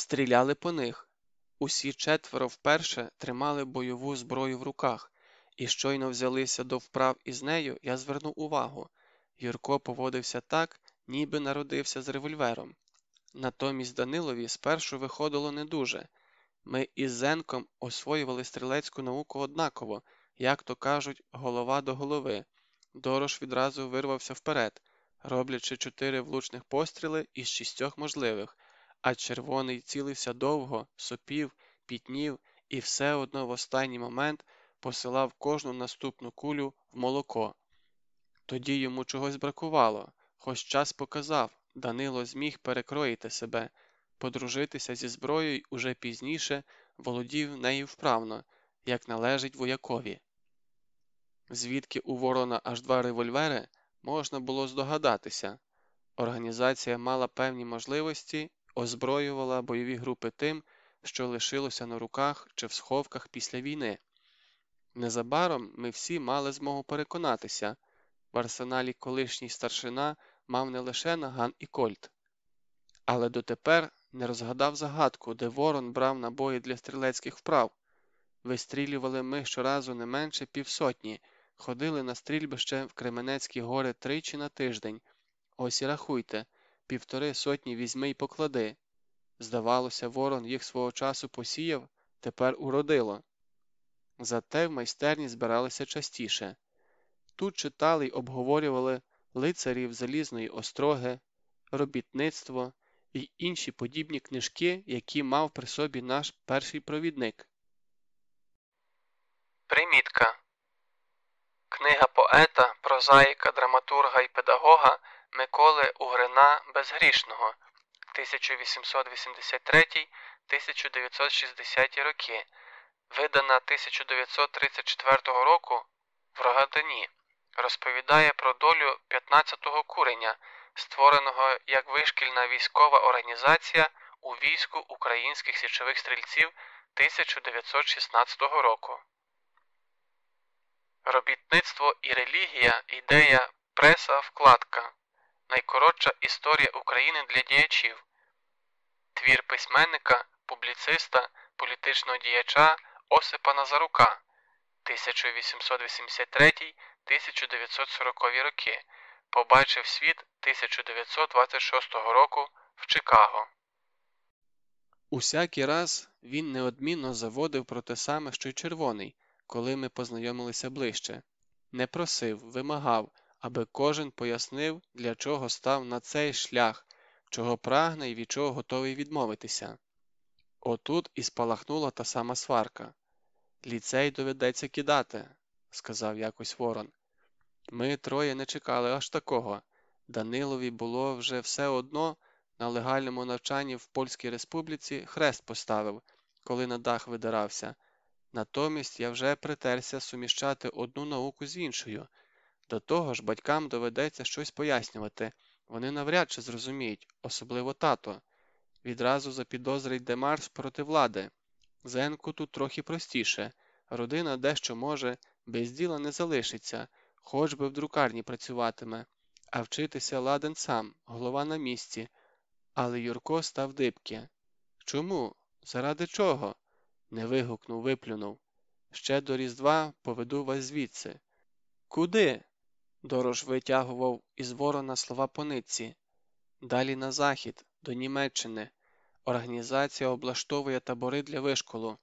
Стріляли по них. Усі четверо вперше тримали бойову зброю в руках, і щойно взялися до вправ із нею, я звернув увагу. Юрко поводився так, ніби народився з револьвером. Натомість Данилові спершу виходило не дуже. Ми із Зенком освоювали стрілецьку науку однаково, як то кажуть, голова до голови. Дорош відразу вирвався вперед, роблячи чотири влучних постріли із шістьох можливих, а червоний цілився довго, сопів, пітнів і все одно в останній момент посилав кожну наступну кулю в молоко. Тоді йому чогось бракувало, хоч час показав, Данило зміг перекроїти себе, подружитися зі зброєю уже пізніше володів нею вправно, як належить воякові. Звідки у ворона аж два револьвери, можна було здогадатися. Організація мала певні можливості, озброювала бойові групи тим, що лишилося на руках чи в сховках після війни. Незабаром ми всі мали змогу переконатися, в арсеналі колишній старшина мав не лише наган і кольт, але дотепер не розгадав загадку, де ворон брав набої для стрілецьких вправ. Вистрілювали ми щоразу не менше півсотні, ходили на стрільбище в Кременецькі гори тричі на тиждень. Ось і рахуйте, півтори сотні візьми й поклади. Здавалося, ворон їх свого часу посіяв, тепер уродило. Зате в майстерні збиралися частіше. Тут читали й обговорювали лицарів залізної остроги, робітництво і інші подібні книжки, які мав при собі наш перший провідник. Примітка Книга поета, прозаїка, драматурга і педагога Миколи Угрина Безгрішного 1883-1960 роки, видана 1934 року в Рогадані, розповідає про долю 15-го куреня, створеного як вишкільна військова організація у війську українських січових стрільців 1916 року. Робітництво і релігія, ідея, преса, вкладка. Найкоротша історія України для діячів. Твір письменника, публіциста, політичного діяча Осипа Назарука 1883-1940 роки. Побачив світ 1926 року в Чикаго. Усякий раз він неодмінно заводив про те саме, що й червоний, коли ми познайомилися ближче. Не просив, вимагав, аби кожен пояснив, для чого став на цей шлях, чого прагне і від чого готовий відмовитися. Отут і спалахнула та сама сварка. Ліцей доведеться кидати, сказав якось Ворон. Ми троє не чекали аж такого. Данилові було вже все одно на легальному навчанні в Польській Республіці хрест поставив, коли на дах видирався. Натомість я вже притерся суміщати одну науку з іншою. До того ж, батькам доведеться щось пояснювати, вони навряд чи зрозуміють, особливо тато. Відразу запідозрить демарш проти влади. Зенку тут трохи простіше, родина дещо може, без діла не залишиться, хоч би в друкарні працюватиме, а вчитися ладен сам, голова на місці. Але Юрко став дибки. Чому? Заради чого? не вигукнув, виплюнув. Ще до Різдва поведу вас звідси. Куди? Дорож витягував із ворона слова по нитці. Далі на захід, до Німеччини. Організація облаштовує табори для вишколу.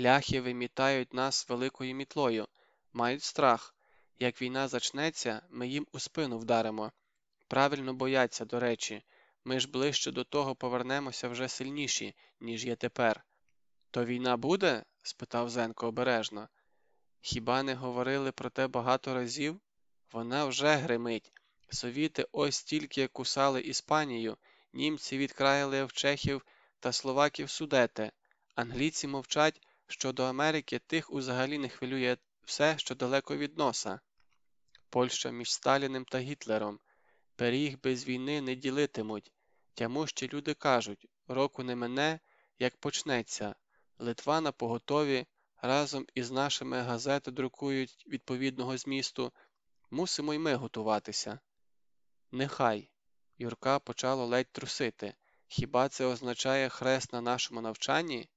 Ляхи вимітають нас великою мітлою, мають страх. Як війна зачнеться, ми їм у спину вдаримо. Правильно бояться, до речі, ми ж ближче до того повернемося вже сильніші, ніж є тепер. То війна буде? спитав Зенко обережно. Хіба не говорили про те багато разів? Вона вже гримить. Совіти ось тільки кусали Іспанію, німці відкраїли в чехів та словаків судете, англійці мовчать, що до Америки тих узагалі не хвилює все, що далеко від носа. Польща між Сталіним та Гітлером. Пиріг без війни не ділитимуть. Тямущі люди кажуть року не мене, як почнеться. Литва на поготові разом із нашими газети друкують відповідного змісту. Мусимо й ми готуватися. Нехай. Юрка почало ледь трусити. Хіба це означає хрест на нашому навчанні?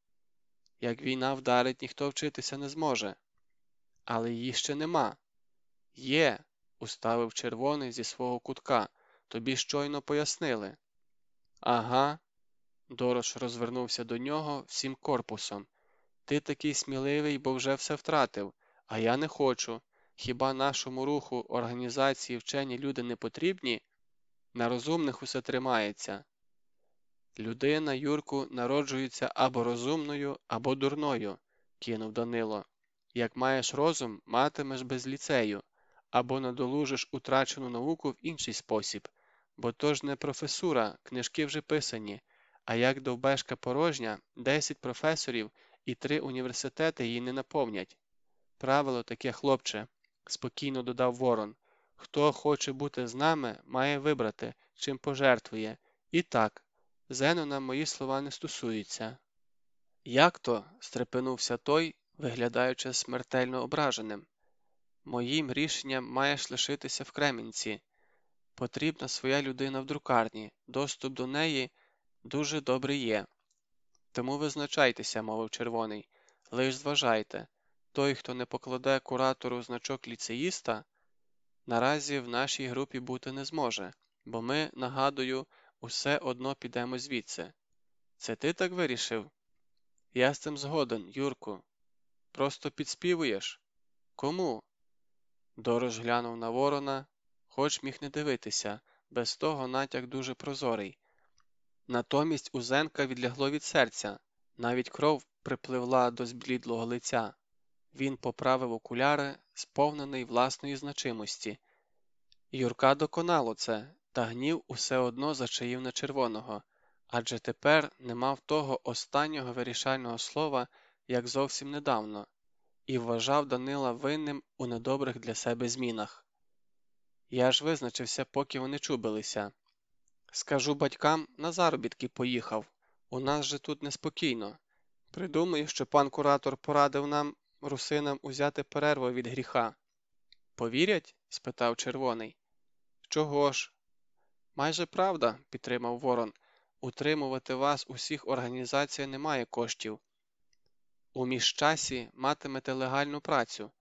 Як війна вдарить, ніхто вчитися не зможе. Але її ще нема. Є, уставив червоний зі свого кутка. Тобі щойно пояснили. Ага. Дорош розвернувся до нього всім корпусом. Ти такий сміливий, бо вже все втратив, а я не хочу. Хіба нашому руху організації вчені люди не потрібні? На розумних усе тримається. Людина, Юрку, народжується або розумною, або дурною, кинув Данило. Як маєш розум, матимеш без ліцею, або надолужиш утрачену науку в інший спосіб, бо то ж не професура, книжки вже писані, а як довбешка порожня, десять професорів і три університети її не наповнять. Правило таке, хлопче, спокійно додав Ворон. Хто хоче бути з нами, має вибрати, чим пожертвує. І так, Зенона мої слова не стосуються. Як то? стрепенувся той, виглядаючи смертельно ображеним. Моїм рішенням маєш лишитися в Кремінці. Потрібна своя людина в друкарні, доступ до неї дуже добрий є. Тому визначайтеся, мовив червоний, лиш зважайте той, хто не покладе куратору значок ліцеїста, наразі в нашій групі бути не зможе, бо ми, нагадую, усе одно підемо звідси. Це ти так вирішив? Я з цим згоден, Юрку. Просто підспівуєш? Кому? Дорож глянув на ворона, хоч міг не дивитися, без того натяк дуже прозорий. Натомість у Зенка відлягло від серця, навіть кров припливла до зблідлого лиця. Він поправив окуляри, сповнений власної значимості. Юрка доконало це, та гнів усе одно зачаїв на червоного, адже тепер не мав того останнього вирішального слова, як зовсім недавно, і вважав Данила винним у недобрих для себе змінах. Я ж визначився, поки вони чубилися. Скажу батькам, на заробітки поїхав. У нас же тут неспокійно. Придумаю, що пан куратор порадив нам, русинам, узяти перерву від гріха. Повірять? спитав червоний. Чого ж? Майже правда, підтримав Ворон. Утримувати вас усіх організація не має коштів. У міжчасі матимете легальну працю.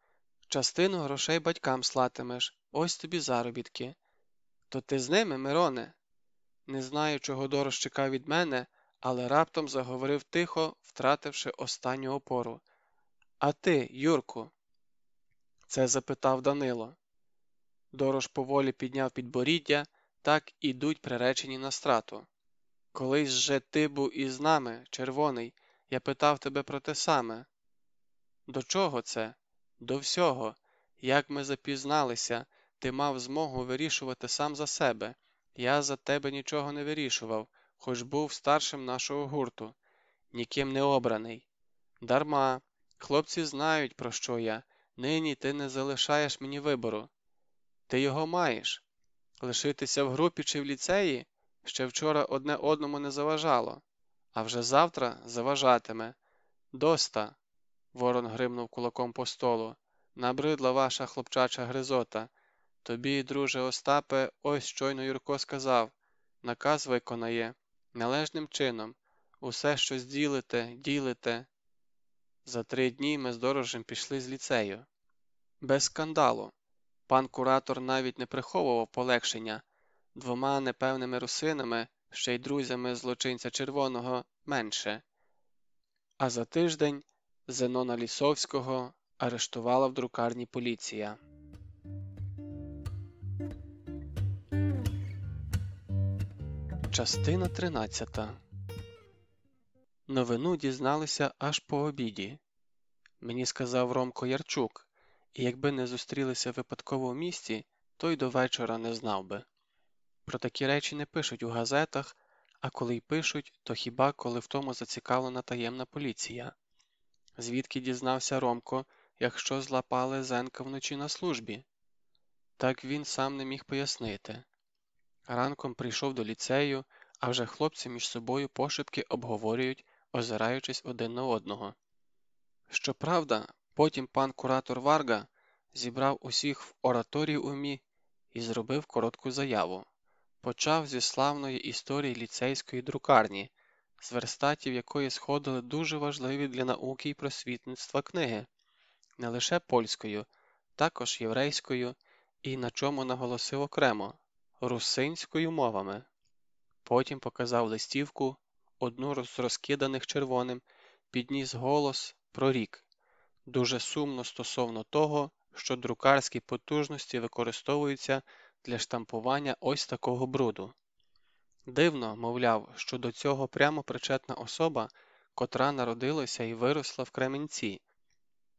Частину грошей батькам слатимеш, ось тобі заробітки. То ти з ними, Мироне? Не знаю, чого Дорож чекав від мене, але раптом заговорив тихо, втративши останню опору. А ти, Юрку? Це запитав Данило. Дорож поволі підняв підборіддя, так ідуть приречені на страту. Колись же ти був із нами, червоний, я питав тебе про те саме. До чого це? До всього. Як ми запізналися, ти мав змогу вирішувати сам за себе. Я за тебе нічого не вирішував, хоч був старшим нашого гурту, ніким не обраний. Дарма, хлопці знають, про що я. Нині ти не залишаєш мені вибору. Ти його маєш. Лишитися в групі чи в ліцеї ще вчора одне одному не заважало, а вже завтра заважатиме. Доста. Ворон гримнув кулаком по столу. Набридла ваша хлопчача гризота. Тобі, друже Остапе, ось щойно Юрко сказав наказ виконає належним чином. Усе, що зділите, ділите. За три дні ми з дорожем пішли з ліцею. Без скандалу. Пан куратор навіть не приховував полегшення двома непевними русинами, ще й друзями злочинця червоного менше. А за тиждень Зенона Лісовського арештувала в друкарні поліція. Частина 13 Новину дізналися аж по обіді. Мені сказав Ромко Ярчук, і якби не зустрілися випадково в місті, то й до вечора не знав би. Про такі речі не пишуть у газетах, а коли й пишуть, то хіба коли в тому зацікавлена таємна поліція. Звідки дізнався Ромко, якщо злапали Зенка вночі на службі? Так він сам не міг пояснити. Ранком прийшов до ліцею, а вже хлопці між собою пошепки обговорюють, озираючись один на одного. Щоправда, потім пан куратор Варга зібрав усіх в ораторії умі і зробив коротку заяву почав зі славної історії ліцейської друкарні, з верстатів якої сходили дуже важливі для науки і просвітництва книги, не лише польською, також єврейською і, на чому наголосив окремо, русинською мовами. Потім показав листівку, одну з розкиданих червоним, підніс голос про рік. Дуже сумно стосовно того, що друкарські потужності використовуються для штампування ось такого бруду. Дивно, мовляв, що до цього прямо причетна особа, котра народилася і виросла в Кременці,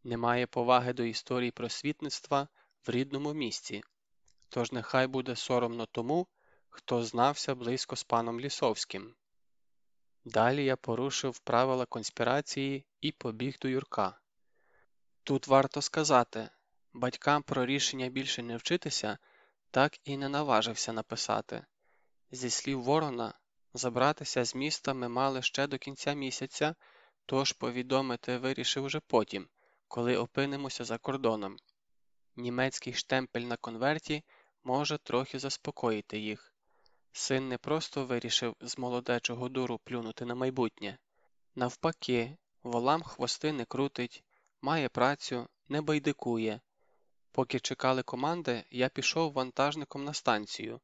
не має поваги до історії просвітництва в рідному місті, тож нехай буде соромно тому, хто знався близько з паном Лісовським. Далі я порушив правила конспірації і побіг до Юрка. Тут варто сказати батькам про рішення більше не вчитися так і не наважився написати. Зі слів Ворона, забратися з міста ми мали ще до кінця місяця, тож повідомити вирішив уже потім, коли опинимося за кордоном. Німецький штемпель на конверті може трохи заспокоїти їх. Син не просто вирішив з молодечого дуру плюнути на майбутнє. Навпаки, волам хвости не крутить, має працю, не байдикує. Поки чекали команди, я пішов вантажником на станцію.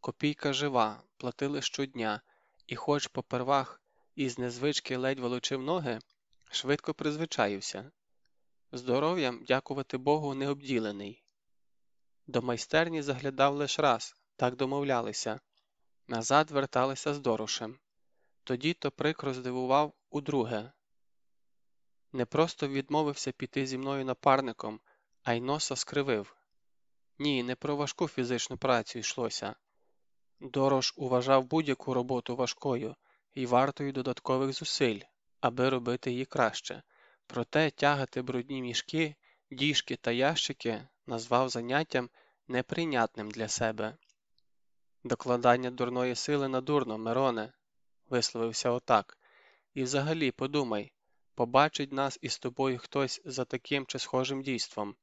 Копійка жива, платили щодня, і, хоч попервах із незвички ледь волочив ноги, швидко призвичаївся. Здоров'ям, дякувати Богу, не обділений. До майстерні заглядав лиш раз, так домовлялися. Назад верталися з дорошем. Тоді то прикро здивував удруге. Не просто відмовився піти зі мною напарником, а й носа скривив. Ні, не про важку фізичну працю йшлося. Дорож уважав будь-яку роботу важкою і вартою додаткових зусиль, аби робити її краще. Проте тягати брудні мішки, діжки та ящики назвав заняттям неприйнятним для себе. Докладання дурної сили на дурно, Мироне, висловився отак. І взагалі подумай побачить нас із тобою хтось за таким чи схожим дійством.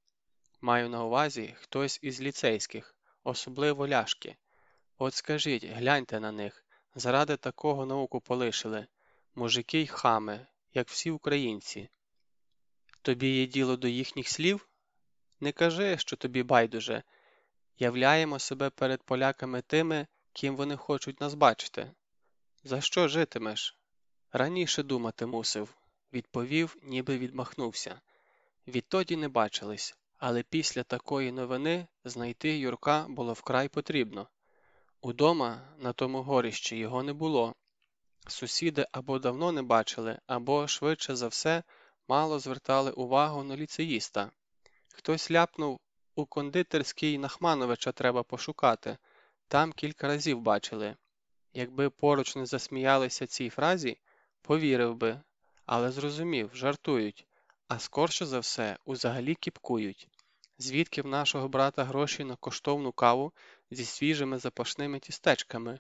Маю на увазі хтось із ліцейських, особливо ляшки. От скажіть, гляньте на них, заради такого науку полишили мужики й хами, як всі українці. Тобі є діло до їхніх слів? Не кажи, що тобі байдуже. Являємо себе перед поляками тими, ким вони хочуть нас бачити. За що житимеш? Раніше думати мусив, відповів, ніби відмахнувся. Відтоді не бачились, але після такої новини знайти Юрка було вкрай потрібно. Удома, на тому горищі, його не було. Сусіди або давно не бачили, або, швидше за все, мало звертали увагу на ліцеїста. Хтось ляпнув у кондитерській Нахмановича треба пошукати, там кілька разів бачили. Якби поруч не засміялися цій фразі, повірив би, але зрозумів, жартують, а скорше за все узагалі кіпкують. Звідки в нашого брата гроші на коштовну каву зі свіжими запашними тістечками,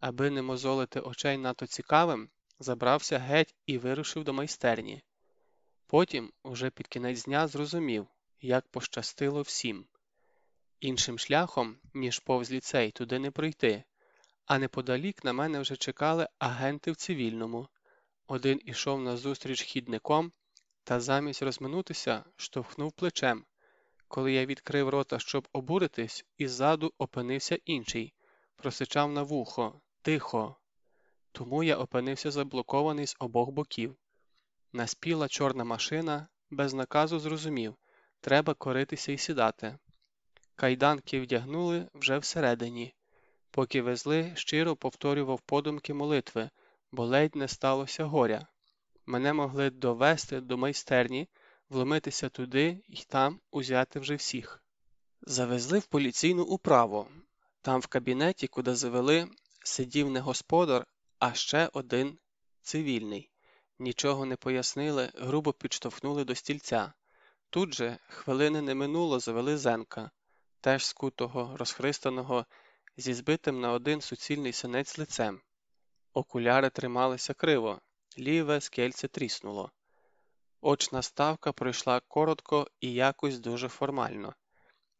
аби не мозолити очей надто цікавим, забрався геть і вирушив до майстерні. Потім, уже під кінець дня, зрозумів, як пощастило всім. Іншим шляхом, ніж повз ліцей, туди не пройти, а неподалік на мене вже чекали агенти в цивільному. Один ішов назустріч хідником та замість розминутися штовхнув плечем. Коли я відкрив рота, щоб обуритись, іззаду опинився інший, просичав на вухо тихо. Тому я опинився заблокований з обох боків. Наспіла чорна машина, без наказу зрозумів треба коритися і сідати. Кайданки вдягнули вже всередині. Поки везли, щиро повторював подумки молитви, бо ледь не сталося горя. Мене могли довести до майстерні, вломитися туди і там узяти вже всіх. Завезли в поліційну управу. Там, в кабінеті, куди завели, сидів не господар, а ще один цивільний. Нічого не пояснили, грубо підштовхнули до стільця. Тут же, хвилини не минуло, завели зенка, теж скутого, розхристаного, зі збитим на один суцільний синець лицем. Окуляри трималися криво, ліве скельце тріснуло. Очна ставка пройшла коротко і якось дуже формально.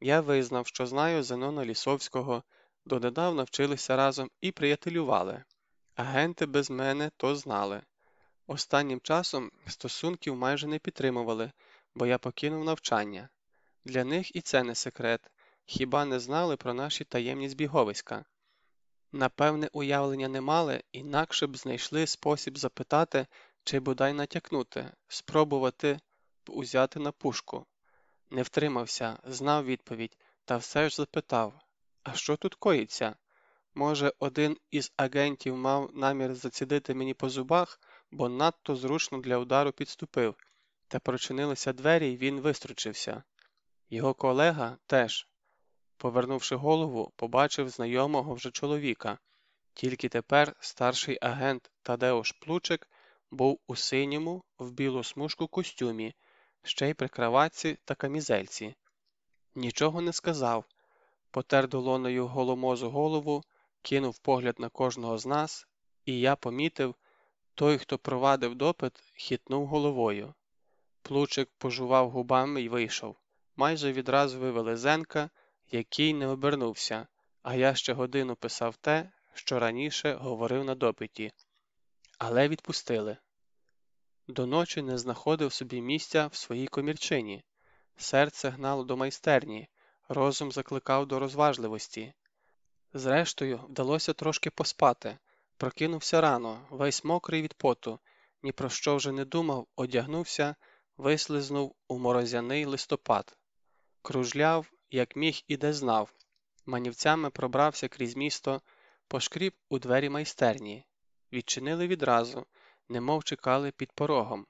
Я визнав, що знаю Зенона Лісовського, Донедавна вчилися разом і приятелювали. Агенти без мене то знали. Останнім часом стосунків майже не підтримували, бо я покинув навчання. Для них і це не секрет, хіба не знали про наші таємні збіговиська. Напевне, уявлення не мали, інакше б знайшли спосіб запитати чи бодай натякнути, спробувати б узяти на пушку. Не втримався, знав відповідь, та все ж запитав А що тут коїться? Може, один із агентів мав намір зацідити мені по зубах, бо надто зручно для удару підступив, та прочинилися двері, і він вистручився. Його колега теж, повернувши голову, побачив знайомого вже чоловіка. Тільки тепер старший агент Тадеуш Плучик був у синьому, в білу смужку костюмі, ще й при краватці та камізельці. Нічого не сказав, потер долоною голомозу голову, кинув погляд на кожного з нас, і я помітив, той, хто провадив допит, хитнув головою. Плучик пожував губами і вийшов. Майже відразу вивели Зенка, який не обернувся, а я ще годину писав те, що раніше говорив на допиті. Але відпустили. До ночі не знаходив собі місця в своїй комірчині. Серце гнало до майстерні, розум закликав до розважливості. Зрештою, вдалося трошки поспати. Прокинувся рано, весь мокрий від поту, ні про що вже не думав, одягнувся, вислизнув у морозяний листопад. Кружляв, як міг і де знав. Манівцями пробрався крізь місто, пошкріб у двері майстерні. Відчинили відразу, немов чекали під порогом.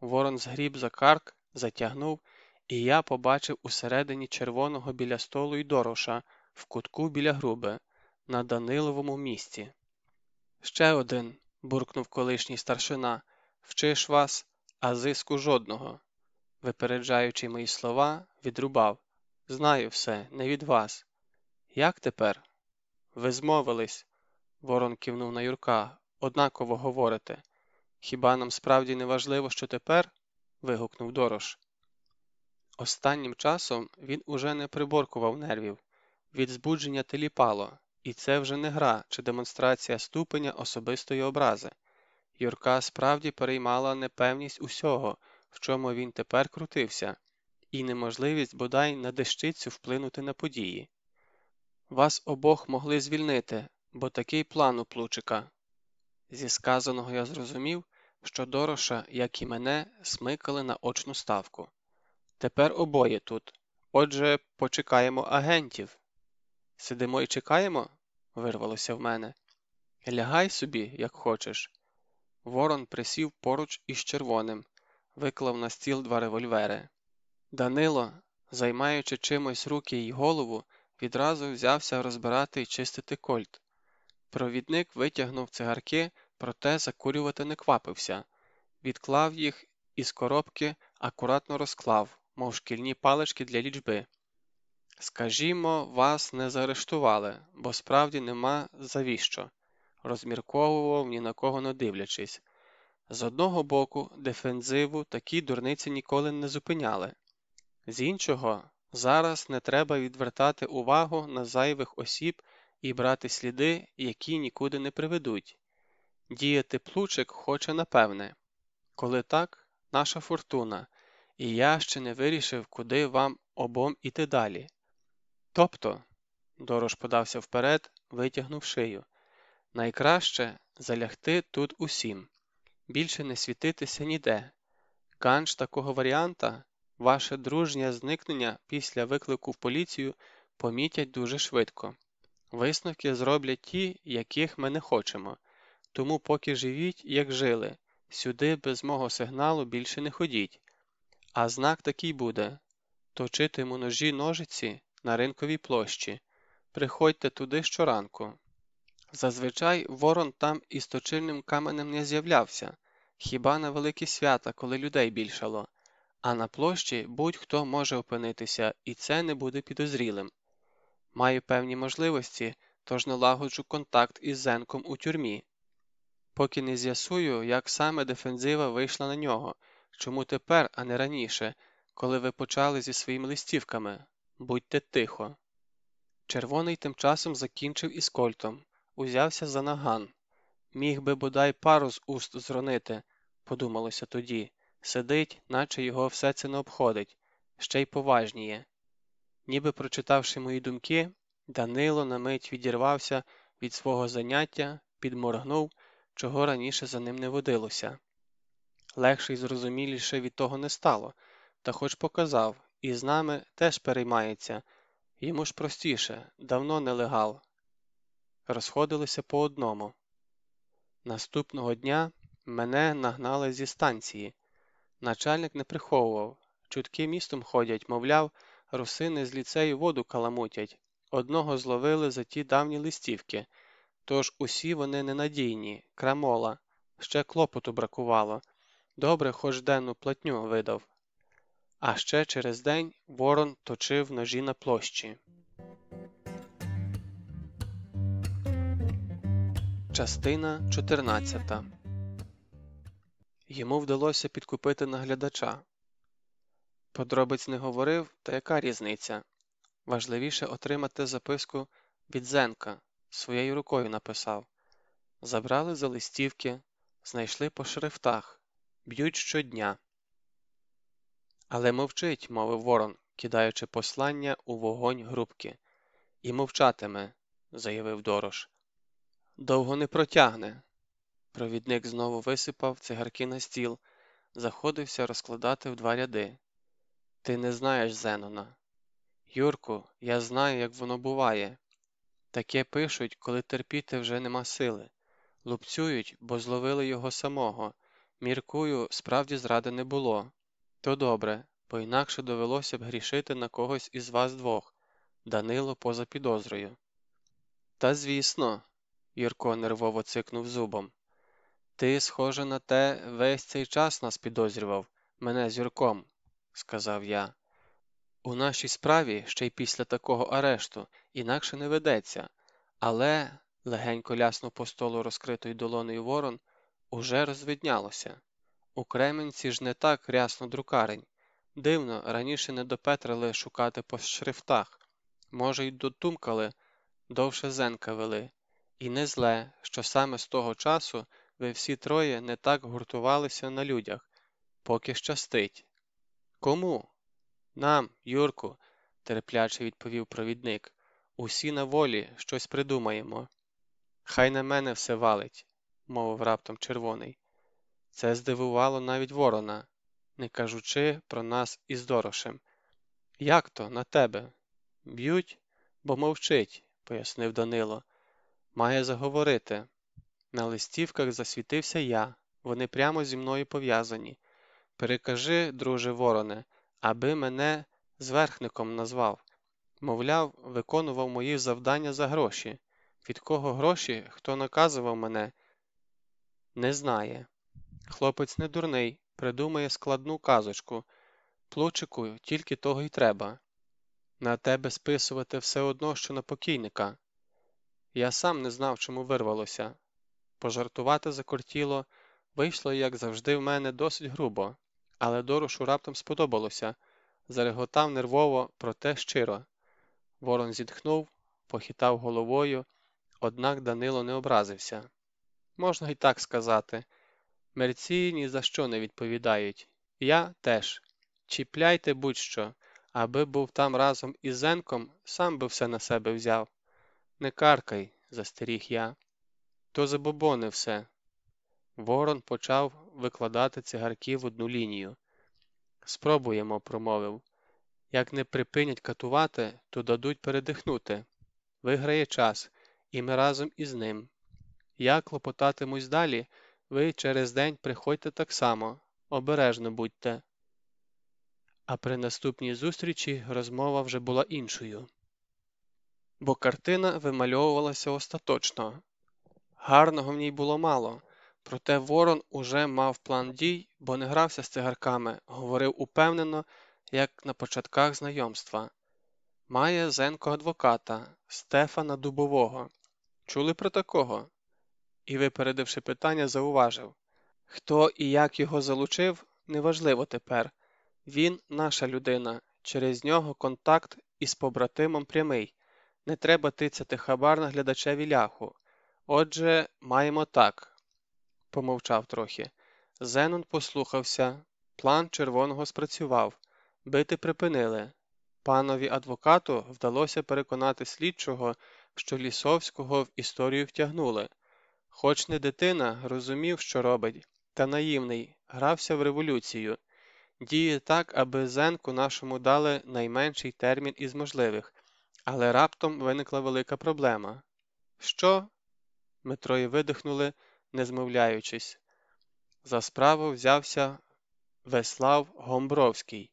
Ворон згріб за карк, затягнув, і я побачив усередині червоного біля столу й дороша, в кутку біля груби, на Даниловому місці. Ще один, буркнув колишній старшина, вчиш вас, а зиску жодного. Випереджаючи мої слова, відрубав Знаю все, не від вас. Як тепер? Ви змовились, ворон кивнув на Юрка, однаково говорите. Хіба нам справді не важливо, що тепер? вигукнув Дорош. Останнім часом він уже не приборкував нервів, від збудження теліпало, і це вже не гра чи демонстрація ступеня особистої образи. Юрка справді переймала непевність усього, в чому він тепер крутився, і неможливість бодай на дещицю вплинути на події. Вас обох могли звільнити, бо такий план у плучика. Зі сказаного я зрозумів, що Дороша, як і мене, смикали на очну ставку. Тепер обоє тут. Отже, почекаємо агентів. Сидимо і чекаємо? вирвалося в мене. Лягай собі, як хочеш. Ворон присів поруч із червоним, виклав на стіл два револьвери. Данило, займаючи чимось руки й голову, відразу взявся розбирати і чистити кольт. Провідник витягнув цигарки, проте закурювати не квапився, відклав їх із коробки, акуратно розклав, мов шкільні палички для лічби. Скажімо, вас не заарештували, бо справді нема завіщо, розмірковував ні на кого не дивлячись. З одного боку, дефензиву такі дурниці ніколи не зупиняли, з іншого, зараз не треба відвертати увагу на зайвих осіб і брати сліди, які нікуди не приведуть. Діяти плучик хоче напевне. Коли так, наша фортуна, і я ще не вирішив, куди вам обом іти далі. Тобто, Дорож подався вперед, витягнув шию. Найкраще залягти тут усім, більше не світитися ніде. Ганч такого варіанта, ваше дружнє зникнення після виклику в поліцію помітять дуже швидко. Висновки зроблять ті, яких ми не хочемо, тому поки живіть, як жили, сюди без мого сигналу більше не ходіть. А знак такий буде точитиму ножі ножиці на ринковій площі. Приходьте туди щоранку. Зазвичай ворон там із точильним каменем не з'являвся, хіба на великі свята, коли людей більшало, а на площі будь-хто може опинитися, і це не буде підозрілим. Маю певні можливості, тож налагоджу контакт із Зенком у тюрмі. Поки не з'ясую, як саме дефензива вийшла на нього, чому тепер, а не раніше, коли ви почали зі своїми листівками. Будьте тихо. Червоний тим часом закінчив із кольтом, узявся за наган. Міг би бодай пару з уст зронити, подумалося тоді. Сидить, наче його все це не обходить, ще й поважніє. Ніби прочитавши мої думки, Данило на мить відірвався від свого заняття, підморгнув, чого раніше за ним не водилося. Легше й зрозуміліше від того не стало, та хоч показав, і з нами теж переймається, йому ж простіше, давно не легал. Розходилися по одному. Наступного дня мене нагнали зі станції. Начальник не приховував, чутки містом ходять, мовляв, русини з ліцею воду каламутять, одного зловили за ті давні листівки, тож усі вони ненадійні, крамола, ще клопоту бракувало. Добре, хоч денну платню видав. А ще через день ворон точив ножі на площі. Частина 14 Йому вдалося підкупити наглядача. Подробиць не говорив, та яка різниця? Важливіше отримати записку від Зенка, своєю рукою написав. Забрали за листівки, знайшли по шрифтах, б'ють щодня. Але мовчить, мовив ворон, кидаючи послання у вогонь грубки. І мовчатиме, заявив Дорош. Довго не протягне. Провідник знову висипав цигарки на стіл, заходився розкладати в два ряди. Ти не знаєш Зенона. Юрку, я знаю, як воно буває. Таке пишуть, коли терпіти вже нема сили. Лупцюють, бо зловили його самого. Міркую, справді зради не було. То добре, бо інакше довелося б грішити на когось із вас двох, Данило поза підозрою. Та звісно, Юрко нервово цикнув зубом. Ти, схоже на те, весь цей час нас підозрював, мене з Юрком, сказав я. У нашій справі ще й після такого арешту інакше не ведеться, але, легенько ляснув по столу розкритою долонею ворон, уже розвиднялося. У Кременці ж не так рясно друкарень. Дивно, раніше не допетрили шукати по шрифтах. Може, й дотумкали, довше зенка вели. І не зле, що саме з того часу ви всі троє не так гуртувалися на людях, поки щастить. Кому? Нам, Юрку, терпляче відповів провідник. Усі на волі щось придумаємо. Хай на мене все валить, мовив раптом червоний. Це здивувало навіть ворона, не кажучи про нас із Дорошем. Як то на тебе? Б'ють, бо мовчить, пояснив Данило. Має заговорити. На листівках засвітився я, вони прямо зі мною пов'язані. Перекажи, друже вороне, аби мене зверхником назвав. Мовляв, виконував мої завдання за гроші. Від кого гроші, хто наказував мене, не знає. Хлопець не дурний, придумає складну казочку. Плучику, тільки того й треба. На тебе списувати все одно, що на покійника. Я сам не знав, чому вирвалося. Пожартувати закортіло, вийшло, як завжди, в мене досить грубо, але Дорошу раптом сподобалося, зареготав нервово, проте щиро. Ворон зітхнув, похитав головою, однак Данило не образився. Можна й так сказати. Мерці ні за що не відповідають. Я теж. Чіпляйте будь-що, аби був там разом із Зенком, сам би все на себе взяв. Не каркай, застеріг я. То забобони все. Ворон почав викладати цигарки в одну лінію. Спробуємо, промовив. Як не припинять катувати, то дадуть передихнути. Виграє час, і ми разом із ним. Я клопотатимусь далі, ви через день приходьте так само, обережно будьте. А при наступній зустрічі розмова вже була іншою. Бо картина вимальовувалася остаточно. Гарного в ній було мало, проте Ворон уже мав план дій, бо не грався з цигарками, говорив упевнено, як на початках знайомства. Має Зенко адвоката, Стефана Дубового. Чули про такого? І, випередивши питання, зауважив хто і як його залучив, неважливо тепер. Він наша людина, через нього контакт із побратимом прямий. Не треба тицяти хабар наглядачеві ляху. Отже, маємо так, помовчав трохи. Зенон послухався, план червоного спрацював, бити припинили. Панові адвокату вдалося переконати слідчого, що Лісовського в історію втягнули. Хоч не дитина, розумів, що робить, та наївний, грався в революцію. Діє так, аби зенку нашому дали найменший термін із можливих, але раптом виникла велика проблема. Що? Ми троє видихнули, не змовляючись. За справу взявся Веслав Гомбровський,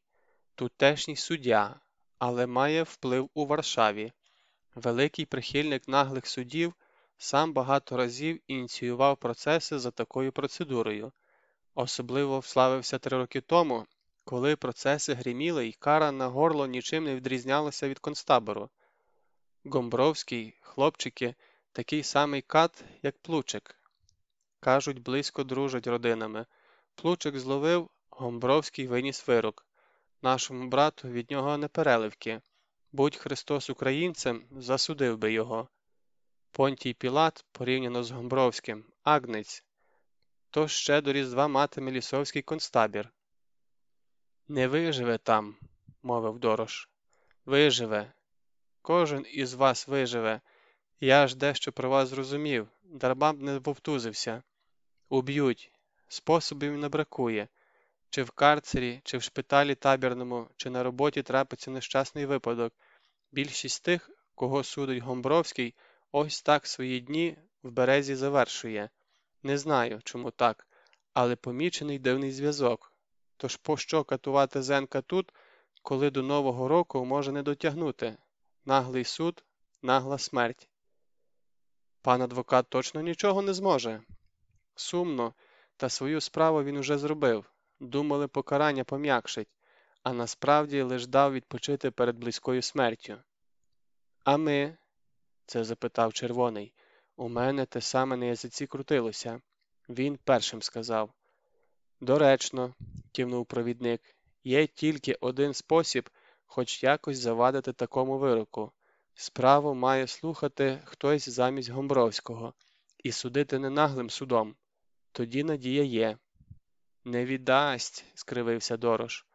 тутешній суддя, але має вплив у Варшаві. Великий прихильник наглих судів сам багато разів ініціював процеси за такою процедурою. Особливо вславився три роки тому, коли процеси гриміли і кара на горло нічим не відрізнялася від концтабору. Гомбровський, хлопчики, такий самий кат, як плучик. Кажуть, близько дружать родинами. Плучик зловив, Гомбровський виніс вирок. Нашому брату від нього не переливки. Будь Христос українцем, засудив би його. Понтій Пілат, порівняно з Гомбровським, агнець, то ще до Різдва матиме лісовський концтабір. Не виживе там, мовив Дорош. Виживе. Кожен із вас виживе. Я ж дещо про вас зрозумів, дарма б не вовтузився. Уб'ють, способів не бракує. Чи в карцері, чи в шпиталі табірному, чи на роботі трапиться нещасний випадок. Більшість тих, кого судить Гомбровський, ось так свої дні в березі завершує. Не знаю, чому так, але помічений дивний зв'язок. Тож пощо катувати Зенка тут, коли до Нового року може не дотягнути? Наглий суд, нагла смерть. Пан адвокат точно нічого не зможе. Сумно, та свою справу він уже зробив. Думали, покарання пом'якшить, а насправді лиш дав відпочити перед близькою смертю. А ми? це запитав червоний. У мене те саме на язиці крутилося. Він першим сказав. Доречно, кивнув провідник, є тільки один спосіб хоч якось завадити такому вироку. Справу має слухати хтось замість Гомбровського і судити не наглим судом. Тоді надія є. Не віддасть, скривився Дорош.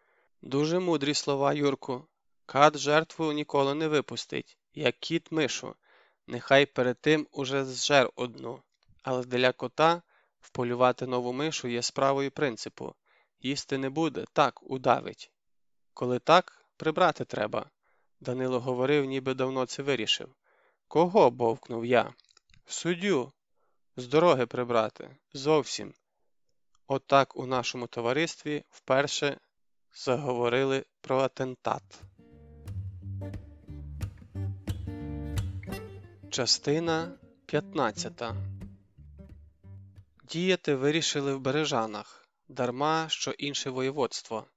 Дуже мудрі слова, Юрку. Кат жертву ніколи не випустить, як кіт мишу. Нехай перед тим уже зжер одну, але для кота вполювати нову мишу є справою принципу. Їсти не буде, так, удавить. Коли так, прибрати треба. Данило говорив, ніби давно це вирішив. Кого? бовкнув я. Суддю. З дороги прибрати. Зовсім. Отак у нашому товаристві вперше заговорили про атентат. Частина 15 Діяти вирішили в Бережанах, дарма що інше воєводство.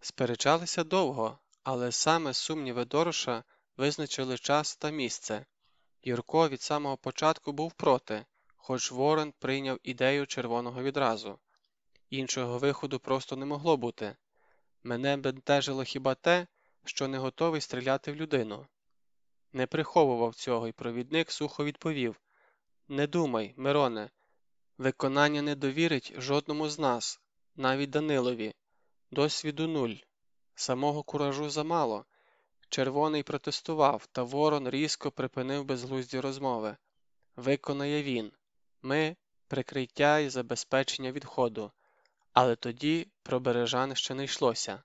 Сперечалися довго, але саме сумніви Дороша визначили час та місце. Юрко від самого початку був проти, хоч Ворон прийняв ідею червоного відразу. Іншого виходу просто не могло бути. Мене бентежило хіба те, що не готовий стріляти в людину. Не приховував цього, і провідник сухо відповів Не думай, Мироне, виконання не довірить жодному з нас, навіть Данилові. Досвіду нуль, самого куражу замало. Червоний протестував, та ворон різко припинив безглузді розмови. Виконає він ми прикриття і забезпечення відходу, але тоді про бережани ще не йшлося.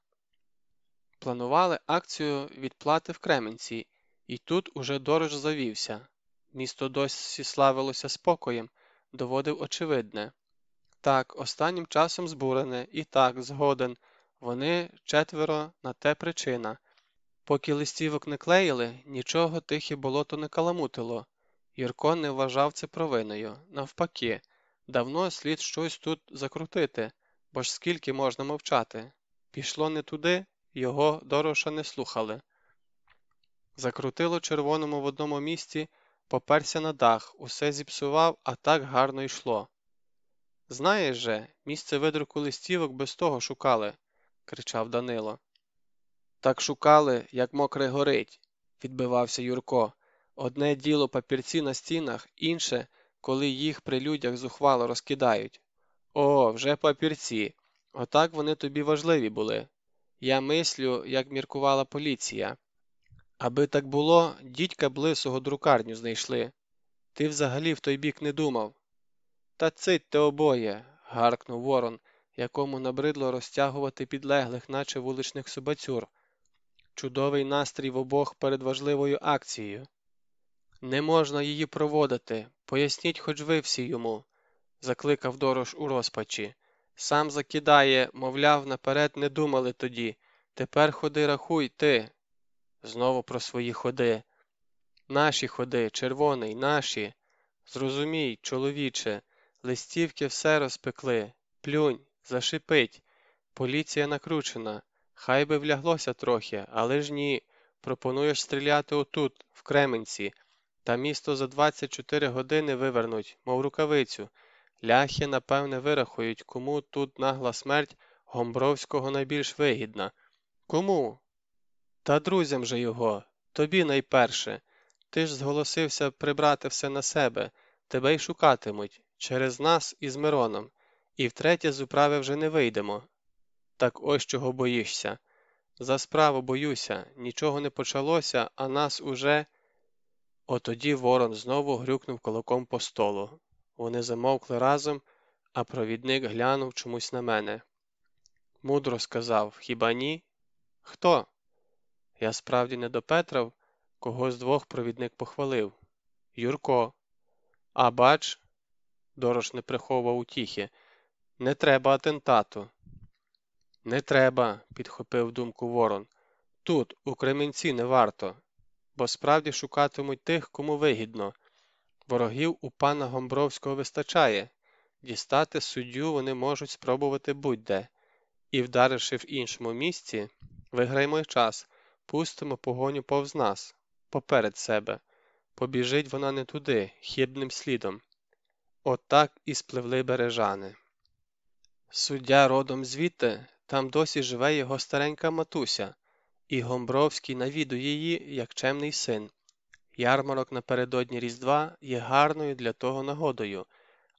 Планували акцію відплати в Кременці, і тут уже дорож завівся. Місто досі славилося спокоєм, доводив очевидне. Так, останнім часом збурене, і так, згоден, вони четверо на те причина. Поки листівок не клеїли, нічого тихе болото не каламутило. Юрко не вважав це провиною. Навпаки, давно слід щось тут закрутити, бо ж скільки можна мовчати. Пішло не туди, його дороша не слухали. Закрутило червоному в одному місці, поперся на дах, усе зіпсував, а так гарно йшло. Знаєш же, місце видруку листівок без того шукали, кричав Данило. Так шукали, як мокре горить. відбивався Юрко. Одне діло папірці на стінах, інше, коли їх при людях зухвало розкидають. О, вже папірці. Отак вони тобі важливі були. Я мислю, як міркувала поліція. Аби так було, дідька б лисого друкарню знайшли. Ти взагалі в той бік не думав. Та цитьте обоє, гаркнув ворон, якому набридло розтягувати підлеглих, наче вуличних собацюр. Чудовий настрій в обох перед важливою акцією. Не можна її проводити, поясніть хоч ви всі йому, закликав Дорош у розпачі. Сам закидає, мовляв, наперед не думали тоді. Тепер ходи рахуй ти. Знову про свої ходи. Наші ходи, червоний, наші. Зрозумій, чоловіче, листівки все розпекли. Плюнь, зашипить. Поліція накручена. Хай би вляглося трохи, але ж ні. Пропонуєш стріляти отут, в Кременці, та місто за 24 години вивернуть, мов рукавицю. Ляхи, напевне, вирахують, кому тут нагла смерть Гомбровського найбільш вигідна. Кому? Та друзям же його, тобі найперше. Ти ж зголосився прибрати все на себе, тебе й шукатимуть через нас із Мироном, і втретє з управи вже не вийдемо. Так ось чого боїшся. За справу боюся, нічого не почалося, а нас уже. Отоді ворон знову грюкнув кулаком по столу. Вони замовкли разом, а провідник глянув чомусь на мене. Мудро сказав Хіба ні? Хто? Я справді не допетрав, кого з двох провідник похвалив. Юрко. А бач, Дорош не приховував утіхи. Не треба атентату. Не треба, підхопив думку Ворон. Тут, у Кременці, не варто, бо справді шукатимуть тих, кому вигідно. Ворогів у пана Гомбровського вистачає. Дістати суддю вони можуть спробувати будь-де, і, вдаривши в іншому місці, виграємо час, пустимо погоню повз нас, поперед себе. Побіжить вона не туди, хибним слідом. Отак і спливли бережани. Суддя родом звідти, там досі живе його старенька матуся, і Гомбровський навідує її, як чемний син. Ярмарок напередодні Різдва є гарною для того нагодою,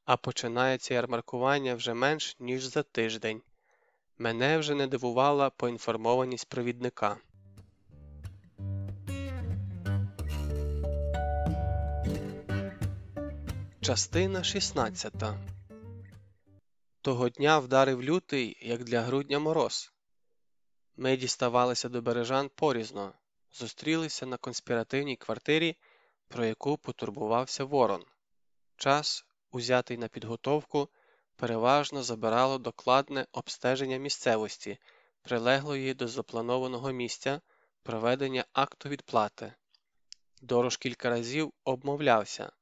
а починається ярмаркування вже менш ніж за тиждень. Мене вже не дивувала поінформованість провідника. Частина 16 Того дня вдарив лютий, як для грудня мороз. Ми діставалися до бережан порізно, зустрілися на конспіративній квартирі, про яку потурбувався Ворон. Час, узятий на підготовку, переважно забирало докладне обстеження місцевості, прилеглої до запланованого місця проведення акту відплати. Дорож кілька разів обмовлявся.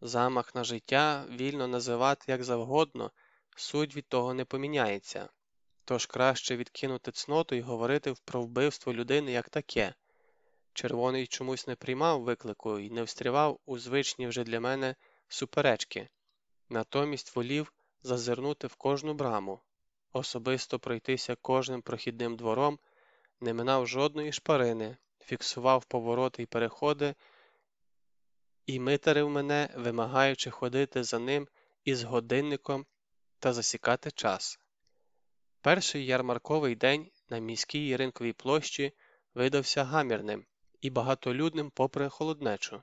Замах на життя вільно називати як завгодно, суть від того не поміняється. Тож краще відкинути цноту і говорити про вбивство людини як таке. Червоний чомусь не приймав виклику і не встрівав у звичні вже для мене суперечки, натомість волів зазирнути в кожну браму, особисто пройтися кожним прохідним двором, не минав жодної шпарини, фіксував повороти й переходи і митарив мене, вимагаючи ходити за ним із годинником та засікати час. Перший ярмарковий день на міській ринковій площі видався гамірним і багатолюдним попри холоднечу.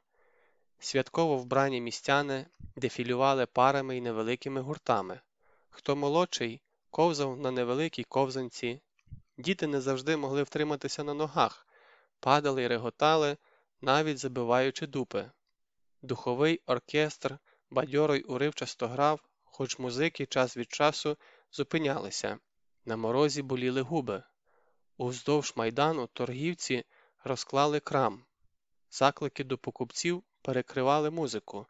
Святково вбрані містяни дефілювали парами й невеликими гуртами. Хто молодший, ковзав на невеликій ковзанці. Діти не завжди могли втриматися на ногах, падали й реготали, навіть забиваючи дупи. Духовий оркестр бадьоро й уривчасто грав, хоч музики час від часу зупинялися. На морозі боліли губи. Уздовж майдану торгівці розклали крам. Заклики до покупців перекривали музику.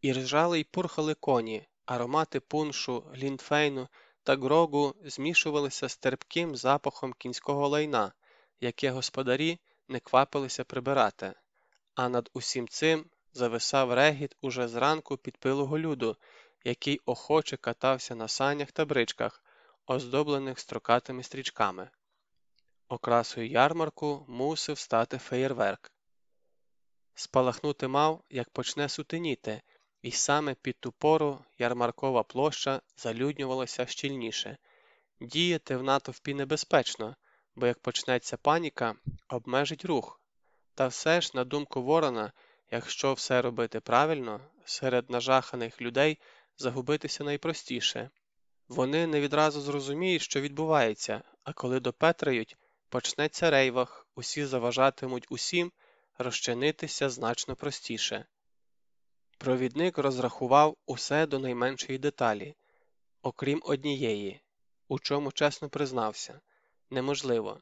І ржали й пурхали коні, аромати пуншу, глінтфейну та грогу змішувалися з терпким запахом кінського лайна, яке господарі не квапилися прибирати. А над усім цим зависав регіт уже зранку підпилого люду, який охоче катався на санях та бричках, оздоблених строкатими стрічками. Окрасою ярмарку мусив стати феєрверк. Спалахнути мав, як почне сутеніти, і саме під ту пору ярмаркова площа залюднювалася щільніше. Діяти в натовпі небезпечно, бо як почнеться паніка, обмежить рух. Та все ж, на думку Ворона, якщо все робити правильно, серед нажаханих людей загубитися найпростіше. Вони не відразу зрозуміють, що відбувається, а коли допетрають, почнеться рейвах, усі заважатимуть усім, розчинитися значно простіше. Провідник розрахував усе до найменшої деталі, окрім однієї, у чому чесно признався неможливо.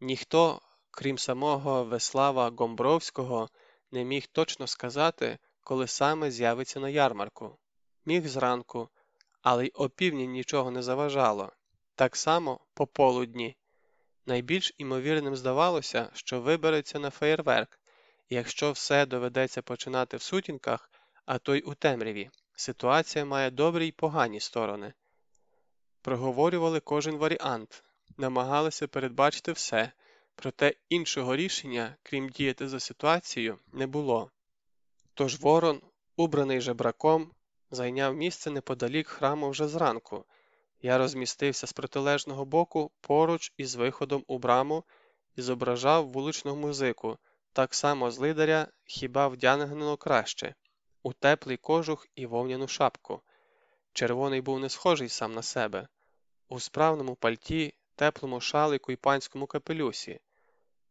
Ніхто, крім самого Веслава Гомбровського, не міг точно сказати, коли саме з'явиться на ярмарку. Міг зранку, але й опівдні нічого не заважало. Так само по полудні. Найбільш імовірним здавалося, що вибереться на феєрверк, і якщо все доведеться починати в сутінках, а то й у темряві, ситуація має добрі й погані сторони. Проговорювали кожен варіант, намагалися передбачити все, проте іншого рішення, крім діяти за ситуацією, не було. Тож Ворон, убраний жебраком, зайняв місце неподалік храму вже зранку. Я розмістився з протилежного боку поруч із виходом у браму і зображав вуличного музику, так само з лидаря, хіба вдягнено краще, у теплий кожух і вовняну шапку. Червоний був не схожий сам на себе, у справному пальті, теплому шалику і панському капелюсі.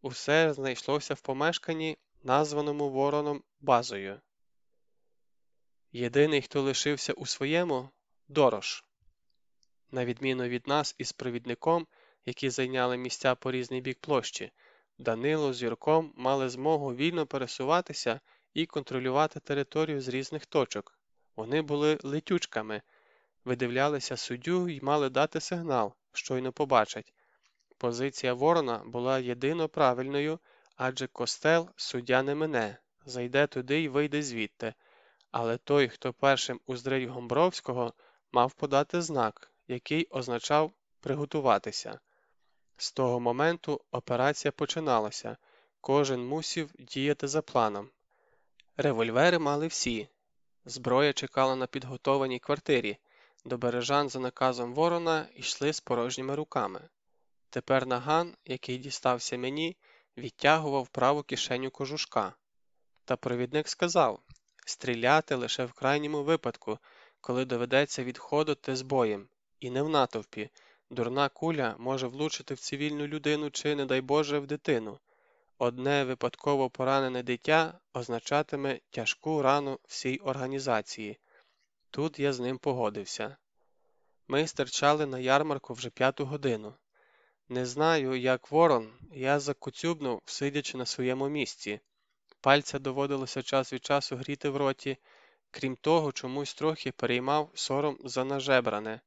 Усе знайшлося в помешканні, названому вороном базою. Єдиний, хто лишився у своєму дорош. На відміну від нас із провідником, які зайняли місця по різний бік площі, Данило з Юрком мали змогу вільно пересуватися і контролювати територію з різних точок. Вони були летючками, видивлялися суддю і мали дати сигнал, щойно побачать. Позиція Ворона була єдино правильною, адже костел суддя не мине, зайде туди і вийде звідти. Але той, хто першим уздрить Гомбровського, мав подати знак, який означав приготуватися. З того моменту операція починалася, кожен мусів діяти за планом. Револьвери мали всі, зброя чекала на підготованій квартирі, до бережан за наказом Ворона йшли з порожніми руками. Тепер наган, який дістався мені, відтягував праву кишеню кожушка. Та провідник сказав стріляти лише в крайньому випадку, коли доведеться відходити з боєм, і не в натовпі. Дурна куля може влучити в цивільну людину чи, не дай Боже, в дитину. Одне випадково поранене дитя означатиме тяжку рану всій організації. Тут я з ним погодився. Ми стирчали на ярмарку вже п'яту годину. Не знаю, як ворон, я закуцюбнув, сидячи на своєму місці. Пальця доводилося час від часу гріти в роті, крім того, чомусь трохи переймав сором за нажебране.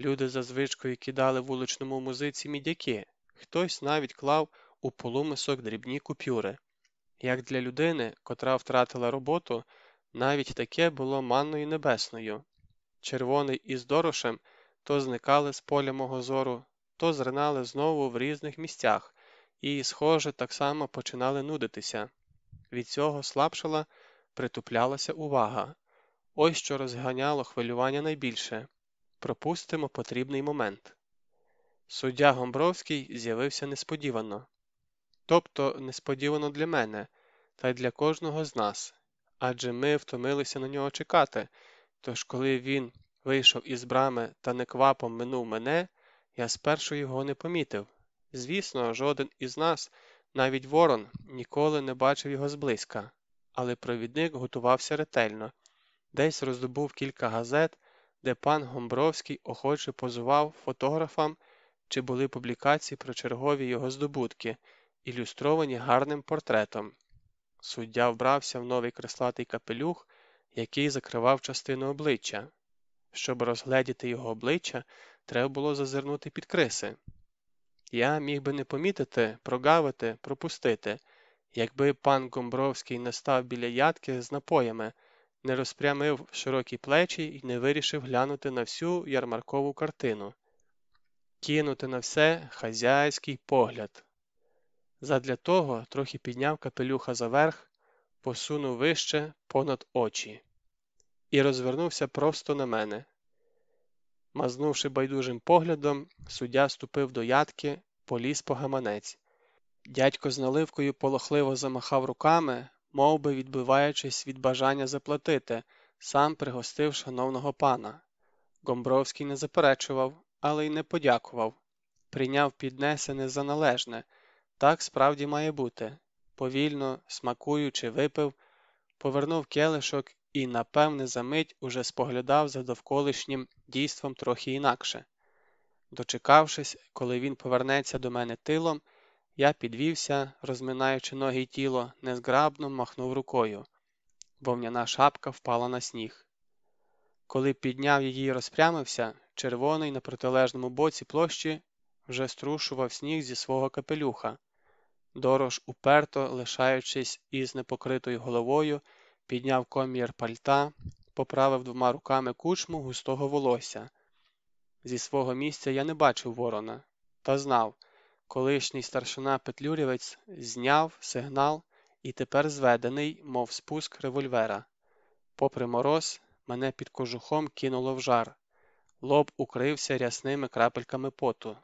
Люди за звичкою кидали вуличному музиці мідяки, хтось навіть клав у полумисок дрібні купюри. Як для людини, котра втратила роботу, навіть таке було манною небесною. Червоний із дорошем то зникали з поля мого зору, то зринали знову в різних місцях, і, схоже, так само починали нудитися. Від цього слабшала, притуплялася увага. Ось що розганяло хвилювання найбільше пропустимо потрібний момент. Суддя Гомбровський з'явився несподівано, тобто несподівано для мене, та й для кожного з нас, адже ми втомилися на нього чекати, тож коли він вийшов із брами та неквапом минув мене, я спершу його не помітив. Звісно, жоден із нас, навіть ворон, ніколи не бачив його зблизька, але провідник готувався ретельно, десь роздобув кілька газет, де пан Гомбровський охоче позував фотографам, чи були публікації про чергові його здобутки, ілюстровані гарним портретом. Суддя вбрався в новий креслатий капелюх, який закривав частину обличчя. Щоб розгледіти його обличчя, треба було зазирнути під криси. Я міг би не помітити, прогавити, пропустити, якби пан Гомбровський не став біля ядки з напоями, не розпрямив широкі плечі і не вирішив глянути на всю ярмаркову картину, кинути на все хазяйський погляд. Задля того трохи підняв капелюха заверх, посунув вище понад очі і розвернувся просто на мене. Мазнувши байдужим поглядом, суддя ступив до ядки, поліз по гаманець. Дядько з наливкою полохливо замахав руками, мов би відбиваючись від бажання заплатити, сам пригостив шановного пана. Гомбровський не заперечував, але й не подякував. Прийняв піднесене за належне. Так справді має бути. Повільно, смакуючи, випив, повернув келишок і, напевне, за мить уже споглядав за довколишнім дійством трохи інакше. Дочекавшись, коли він повернеться до мене тилом, я підвівся, розминаючи ноги й тіло, незграбно махнув рукою. Вовняна шапка впала на сніг. Коли підняв її і розпрямився, червоний на протилежному боці площі вже струшував сніг зі свого капелюха. Дорож, уперто, лишаючись із непокритою головою, підняв комір пальта, поправив двома руками кучму густого волосся. Зі свого місця я не бачив ворона, та знав, колишній старшина Петлюрівець зняв сигнал і тепер зведений, мов спуск револьвера. Попри мороз, мене під кожухом кинуло в жар, лоб укрився рясними крапельками поту.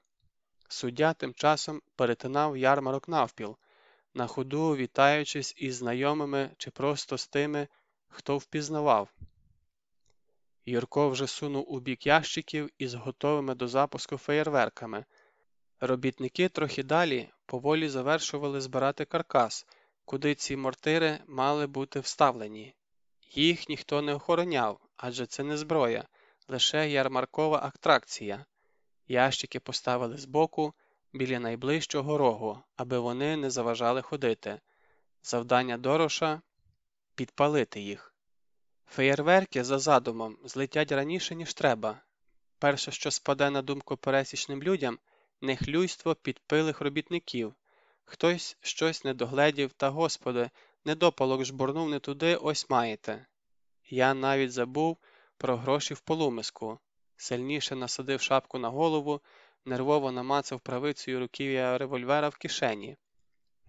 Суддя тим часом перетинав ярмарок навпіл, на ходу вітаючись із знайомими чи просто з тими, хто впізнавав. Юрко вже сунув у бік ящиків із готовими до запуску феєрверками. Робітники трохи далі поволі завершували збирати каркас, куди ці мортири мали бути вставлені. Їх ніхто не охороняв, адже це не зброя, лише ярмаркова атракція. Ящики поставили збоку біля найближчого рогу, аби вони не заважали ходити. Завдання дороша підпалити їх. Феєрверки за задумом злетять раніше, ніж треба. Перше, що спаде на думку пересічним людям, нехлюйство підпилих робітників. Хтось щось не догледів, та, господи, недопалок жбурнув не туди, ось маєте. Я навіть забув про гроші в полумиску, сильніше насадив шапку на голову, нервово намацав правицею руків'я револьвера в кишені.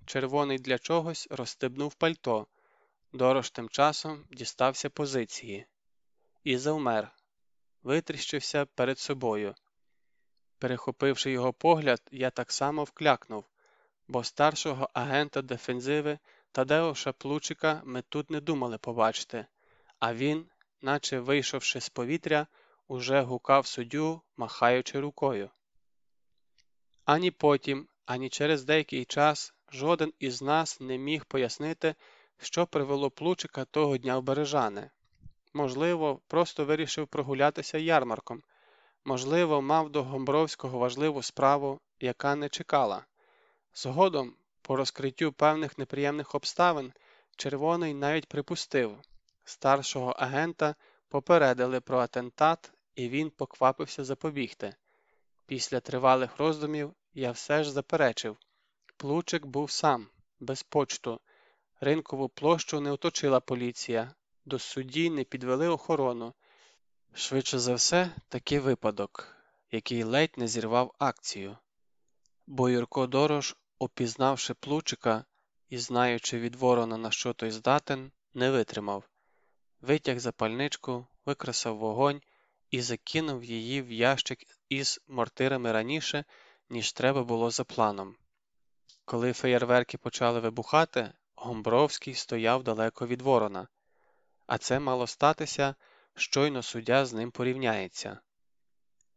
Червоний для чогось розстебнув пальто. Дорож тим часом дістався позиції і завмер, витріщився перед собою. Перехопивши його погляд, я так само вклякнув, бо старшого агента дефензиви Тадеуша Плучика ми тут не думали побачити, а він, наче вийшовши з повітря, уже гукав суддю, махаючи рукою. Ані потім, ані через деякий час жоден із нас не міг пояснити, що привело Плучика того дня в Бережани. Можливо, просто вирішив прогулятися ярмарком, можливо, мав до Гомбровського важливу справу, яка не чекала. Згодом, по розкриттю певних неприємних обставин, червоний навіть припустив старшого агента попередили про атентат, і він поквапився запобігти. Після тривалих роздумів я все ж заперечив Плучик був сам, без почту. Ринкову площу не оточила поліція, до судді не підвели охорону. Швидше за все, такий випадок, який ледь не зірвав акцію. Бо Юрко Дорож, опізнавши плучика і знаючи від ворона, на що той здатен, не витримав. Витяг запальничку, викресав вогонь і закинув її в ящик із мортирами раніше, ніж треба було за планом. Коли феєрверки почали вибухати, Гомбровський стояв далеко від ворона, а це мало статися, щойно суддя з ним порівняється.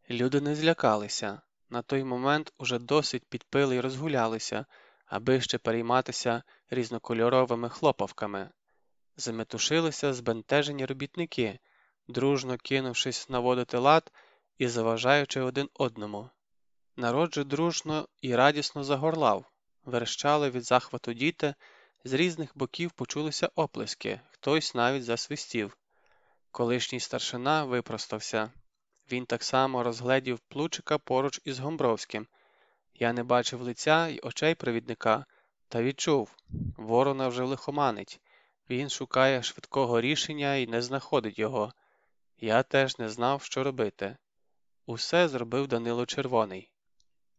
Люди не злякалися, на той момент уже досить підпили й розгулялися, аби ще перейматися різнокольоровими хлопавками. Заметушилися збентежені робітники, дружно кинувшись наводити лад і заважаючи один одному. Народ же дружно і радісно загорлав, верещали від захвату діти, з різних боків почулися оплески, хтось навіть засвистів. Колишній старшина випростався. Він так само розгледів плучика поруч із Гомбровським. Я не бачив лиця й очей провідника, та відчув ворона вже лихоманить. Він шукає швидкого рішення і не знаходить його. Я теж не знав, що робити. Усе зробив Данило Червоний.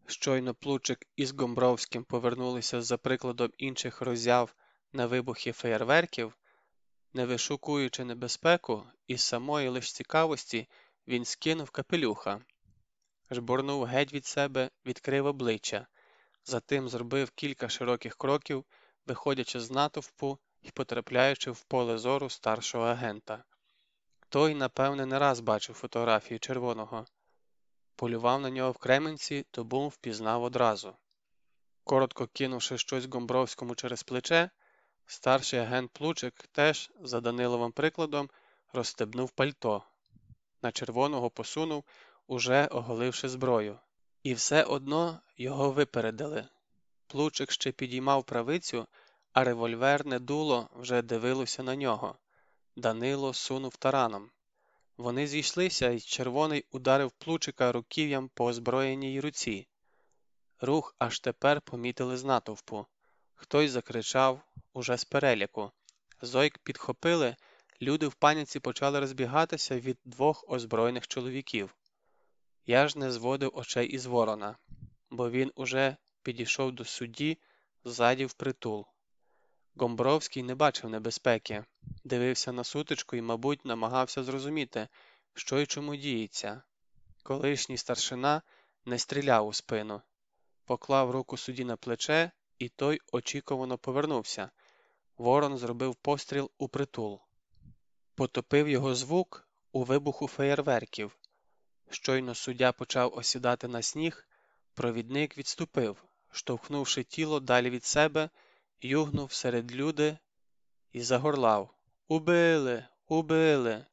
Щойно плучик із Гомбровським повернулися за прикладом інших роззяв на вибухи феєрверків, не вишукуючи небезпеку, із самої лиш цікавості він скинув капелюха, жбурнув геть від себе, відкрив обличчя, затим зробив кілька широких кроків, виходячи з натовпу і потрапляючи в поле зору старшого агента. Той, напевне, не раз бачив фотографію червоного. Полював на нього в Кременці, то був впізнав одразу. Коротко кинувши щось Гомбровському через плече, старший агент Плучик теж, за Даниловим прикладом, розстебнув пальто. На червоного посунув, уже оголивши зброю. І все одно його випередили. Плучик ще підіймав правицю, а револьверне дуло вже дивилося на нього. Данило сунув тараном. Вони зійшлися, і червоний ударив плучика руків'ям по озброєній руці. Рух аж тепер помітили з натовпу. Хтось закричав уже з переляку. Зойк підхопили, люди в паніці почали розбігатися від двох озброєних чоловіків. Я ж не зводив очей із ворона, бо він уже підійшов до судді ззаді впритул. Гомбровський не бачив небезпеки, дивився на сутичку і, мабуть, намагався зрозуміти, що й чому діється. Колишній старшина не стріляв у спину, поклав руку судді на плече, і той очікувано повернувся. Ворон зробив постріл у притул. Потопив його звук у вибуху феєрверків. Щойно суддя почав осідати на сніг, провідник відступив, штовхнувши тіло далі від себе, югнув серед люди і загорлав Убили, убили.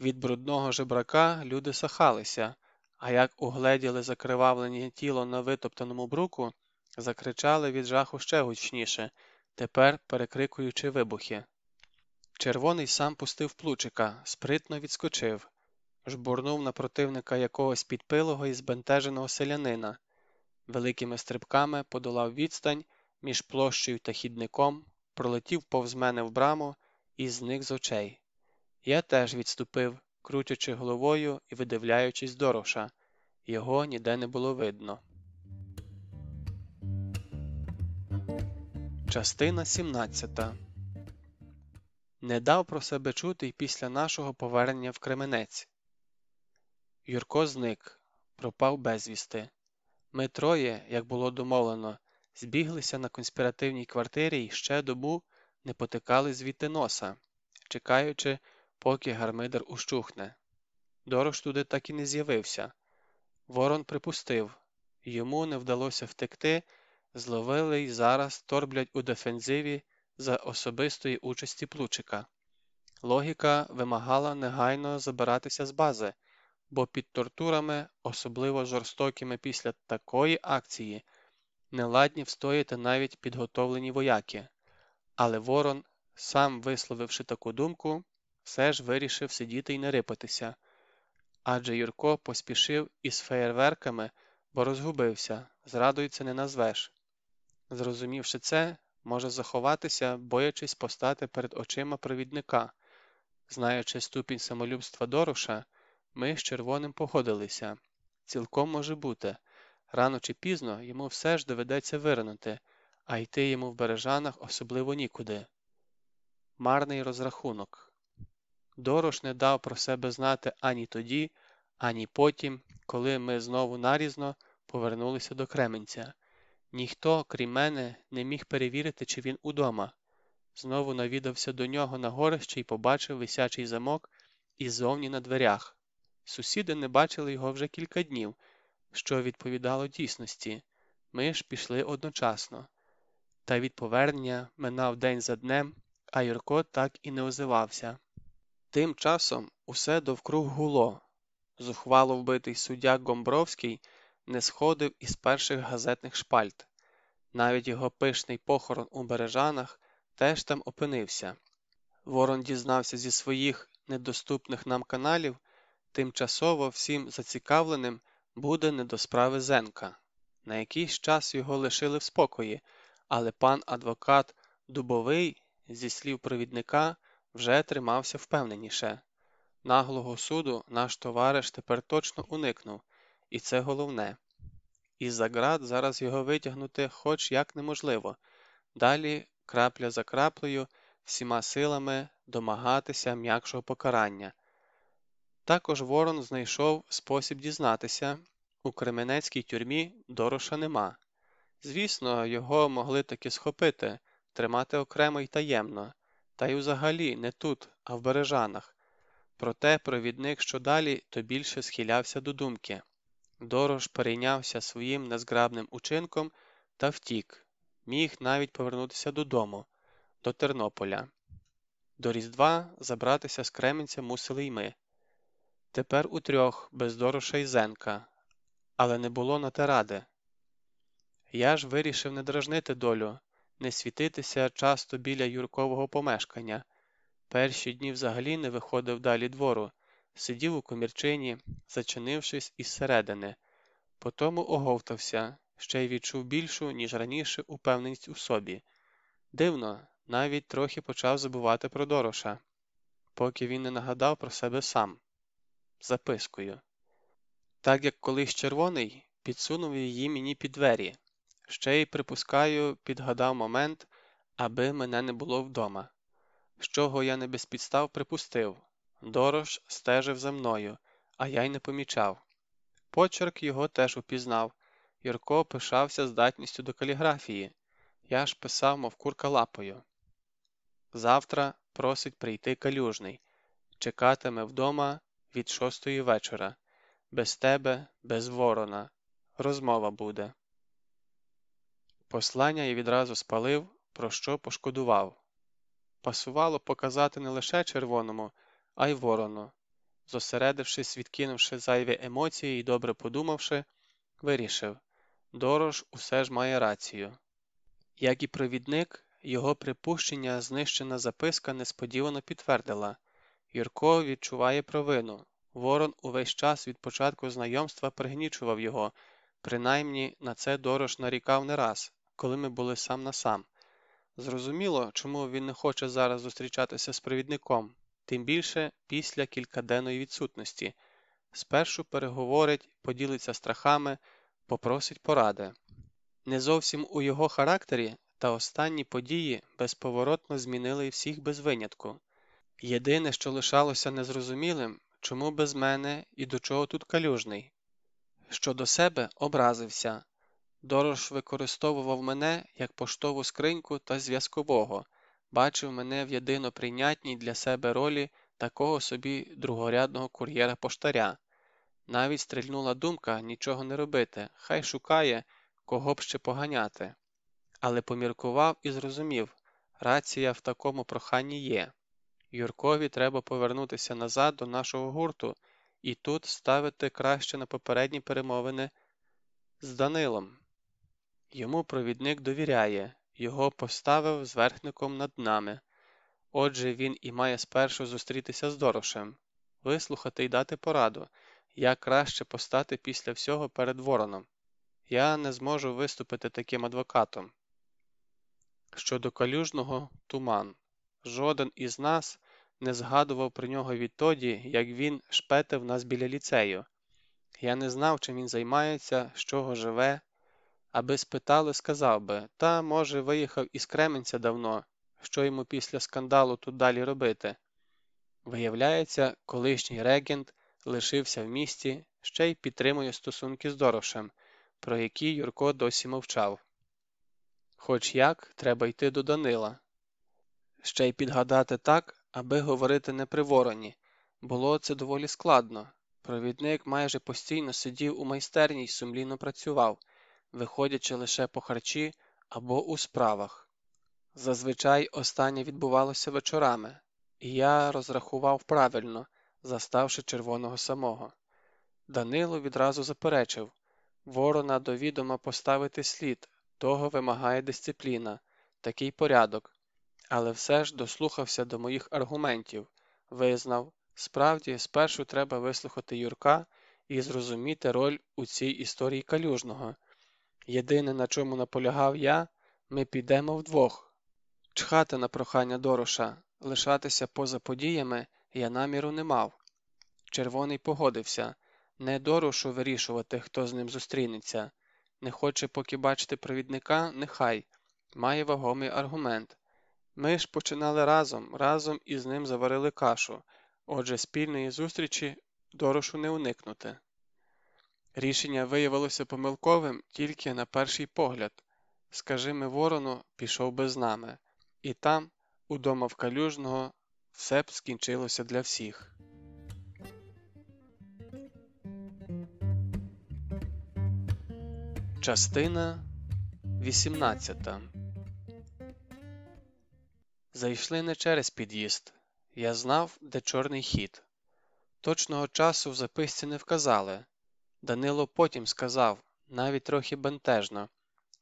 Від брудного жебрака люди сахалися, а як угледіли закривавлені тіло на витоптаному бруку, закричали від жаху ще гучніше, тепер перекрикуючи вибухи. Червоний сам пустив плучика, спритно відскочив, жбурнув на противника якогось підпилого і збентеженого селянина, великими стрибками подолав відстань між площею та хідником, пролетів повз мене в браму і зник з очей. Я теж відступив, крутячи головою і видивляючись дороша. Його ніде не було видно. Частина 17 Не дав про себе чути й після нашого повернення в Кременець. Юрко зник, пропав безвісти. Ми троє, як було домовлено, збіглися на конспіративній квартирі і ще добу не потикали звідти носа, чекаючи, поки гармидер ущухне. Дорож туди так і не з'явився. Ворон припустив, йому не вдалося втекти, зловили й зараз торблять у дефензиві за особистої участі плучика. Логіка вимагала негайно забиратися з бази, бо під тортурами, особливо жорстокими після такої акції, неладні встояти навіть підготовлені вояки. Але Ворон, сам висловивши таку думку, все ж вирішив сидіти і не рипатися. Адже Юрко поспішив із феєрверками, бо розгубився, це не назвеш. Зрозумівши це, може заховатися, боячись постати перед очима провідника. Знаючи ступінь самолюбства Дороша, ми з червоним погодилися. Цілком може бути. Рано чи пізно йому все ж доведеться вирнути, а йти йому в бережанах особливо нікуди. Марний розрахунок. Дорош не дав про себе знати ані тоді, ані потім, коли ми знову нарізно повернулися до Кременця. Ніхто, крім мене, не міг перевірити, чи він удома. Знову навідався до нього на горище і побачив висячий замок іззовні на дверях. Сусіди не бачили його вже кілька днів, що відповідало дійсності. Ми ж пішли одночасно. Та від повернення минав день за днем, а Юрко так і не озивався. Тим часом усе довкруг гуло. Зухвало вбитий суддя Гомбровський не сходив із перших газетних шпальт. Навіть його пишний похорон у Бережанах теж там опинився. Ворон дізнався зі своїх недоступних нам каналів, тимчасово всім зацікавленим буде не до справи Зенка. На якийсь час його лишили в спокої, але пан адвокат Дубовий, зі слів провідника, вже тримався впевненіше. Наглого суду наш товариш тепер точно уникнув, і це головне. Із за град зараз його витягнути хоч як неможливо. Далі крапля за краплею, всіма силами домагатися м'якшого покарання. Також Ворон знайшов спосіб дізнатися у Кременецькій тюрмі Дороша нема. Звісно, його могли таки схопити, тримати окремо й таємно, та й взагалі не тут, а в Бережанах. Проте провідник що далі, то більше схилявся до думки. Дорож перейнявся своїм незграбним учинком та втік, міг навіть повернутися додому, до Тернополя. До Різдва забратися з Кременця мусили й ми. Тепер утрьох, без Дороша й Зенка, але не було на те ради. Я ж вирішив не дражнити долю, не світитися часто біля Юркового помешкання. Перші дні взагалі не виходив далі двору, сидів у комірчині, зачинившись із середини, потому оговтався, ще й відчув більшу, ніж раніше, упевненість у собі. Дивно, навіть трохи почав забувати про Дороша, поки він не нагадав про себе сам запискою. Так як колись червоний підсунув її мені під двері, ще й, припускаю, підгадав момент, аби мене не було вдома. З чого я не без підстав припустив Дорож стежив за мною, а я й не помічав. Почерк його теж упізнав. Юрко пишався здатністю до каліграфії. Я ж писав, мов курка лапою. Завтра просить прийти калюжний, чекатиме вдома від шостої вечора. Без тебе, без ворона. Розмова буде. Послання я відразу спалив, про що пошкодував. Пасувало показати не лише червоному, а й ворону. Зосередившись, відкинувши зайві емоції і добре подумавши, вирішив Дорож усе ж має рацію. Як і провідник, його припущення знищена записка несподівано підтвердила Юрко відчуває провину. Ворон увесь час від початку знайомства пригнічував його, принаймні на це Дорож нарікав не раз, коли ми були сам на сам. Зрозуміло, чому він не хоче зараз зустрічатися з провідником, тим більше після кількаденної відсутності. Спершу переговорить, поділиться страхами, попросить поради. Не зовсім у його характері, та останні події безповоротно змінили всіх без винятку. Єдине, що лишалося незрозумілим, чому без мене і до чого тут калюжний. Щодо себе образився. Дорож використовував мене як поштову скриньку та зв'язкового, бачив мене в єдино прийнятній для себе ролі такого собі другорядного кур'єра поштаря. Навіть стрільнула думка нічого не робити, хай шукає, кого б ще поганяти. Але поміркував і зрозумів рація в такому проханні є. Юркові треба повернутися назад до нашого гурту і тут ставити краще на попередні перемовини з Данилом. Йому провідник довіряє, його поставив зверхником над нами. Отже, він і має спершу зустрітися з Дорошем, вислухати й дати пораду, як краще постати після всього перед вороном. Я не зможу виступити таким адвокатом. Щодо калюжного туман. Жоден із нас не згадував про нього відтоді, як він шпетив нас біля ліцею. Я не знав, чим він займається, з чого живе. Аби спитали, сказав би та, може, виїхав із Кременця давно, що йому після скандалу тут далі робити. Виявляється, колишній регент лишився в місті, ще й підтримує стосунки з Дорошем, про які Юрко досі мовчав. Хоч як треба йти до Данила. Ще й підгадати так, аби говорити не при вороні. Було це доволі складно. Провідник майже постійно сидів у майстерні й сумлінно працював, виходячи лише по харчі або у справах. Зазвичай останнє відбувалося вечорами, і я розрахував правильно, заставши червоного самого. Данило відразу заперечив ворона до відома поставити слід, того вимагає дисципліна, такий порядок, але все ж дослухався до моїх аргументів, визнав, справді, спершу треба вислухати Юрка і зрозуміти роль у цій історії калюжного. Єдине, на чому наполягав я, ми підемо вдвох. Чхати на прохання Дороша, лишатися поза подіями я наміру не мав. Червоний погодився не Дорошу вирішувати, хто з ним зустрінеться. Не хоче поки бачити провідника, нехай. має вагомий аргумент. Ми ж починали разом, разом із ним заварили кашу, отже, спільної зустрічі дорошу не уникнути. Рішення виявилося помилковим тільки на перший погляд. Скажімо, ворону пішов би з нами, і там, удома в калюжного, все б скінчилося для всіх. Частина 18 Зайшли не через під'їзд. Я знав, де чорний хід. Точного часу в записці не вказали. Данило потім сказав, навіть трохи бентежно,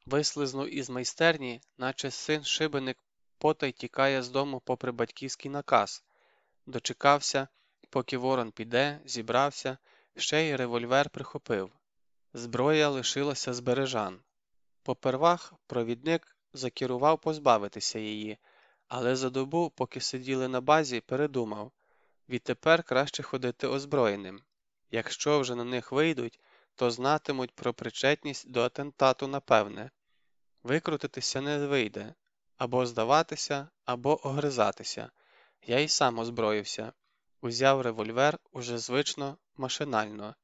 вислизнув із майстерні, наче син шибеник потай тікає з дому попри батьківський наказ, дочекався, поки ворон піде, зібрався, ще й револьвер прихопив. Зброя лишилася з бережан. Попервах провідник закерував позбавитися її, але за добу, поки сиділи на базі, передумав відтепер краще ходити озброєним. Якщо вже на них вийдуть, то знатимуть про причетність до атентату напевне. Викрутитися не вийде або здаватися, або огризатися. Я й сам озброївся, узяв револьвер уже звично машинально.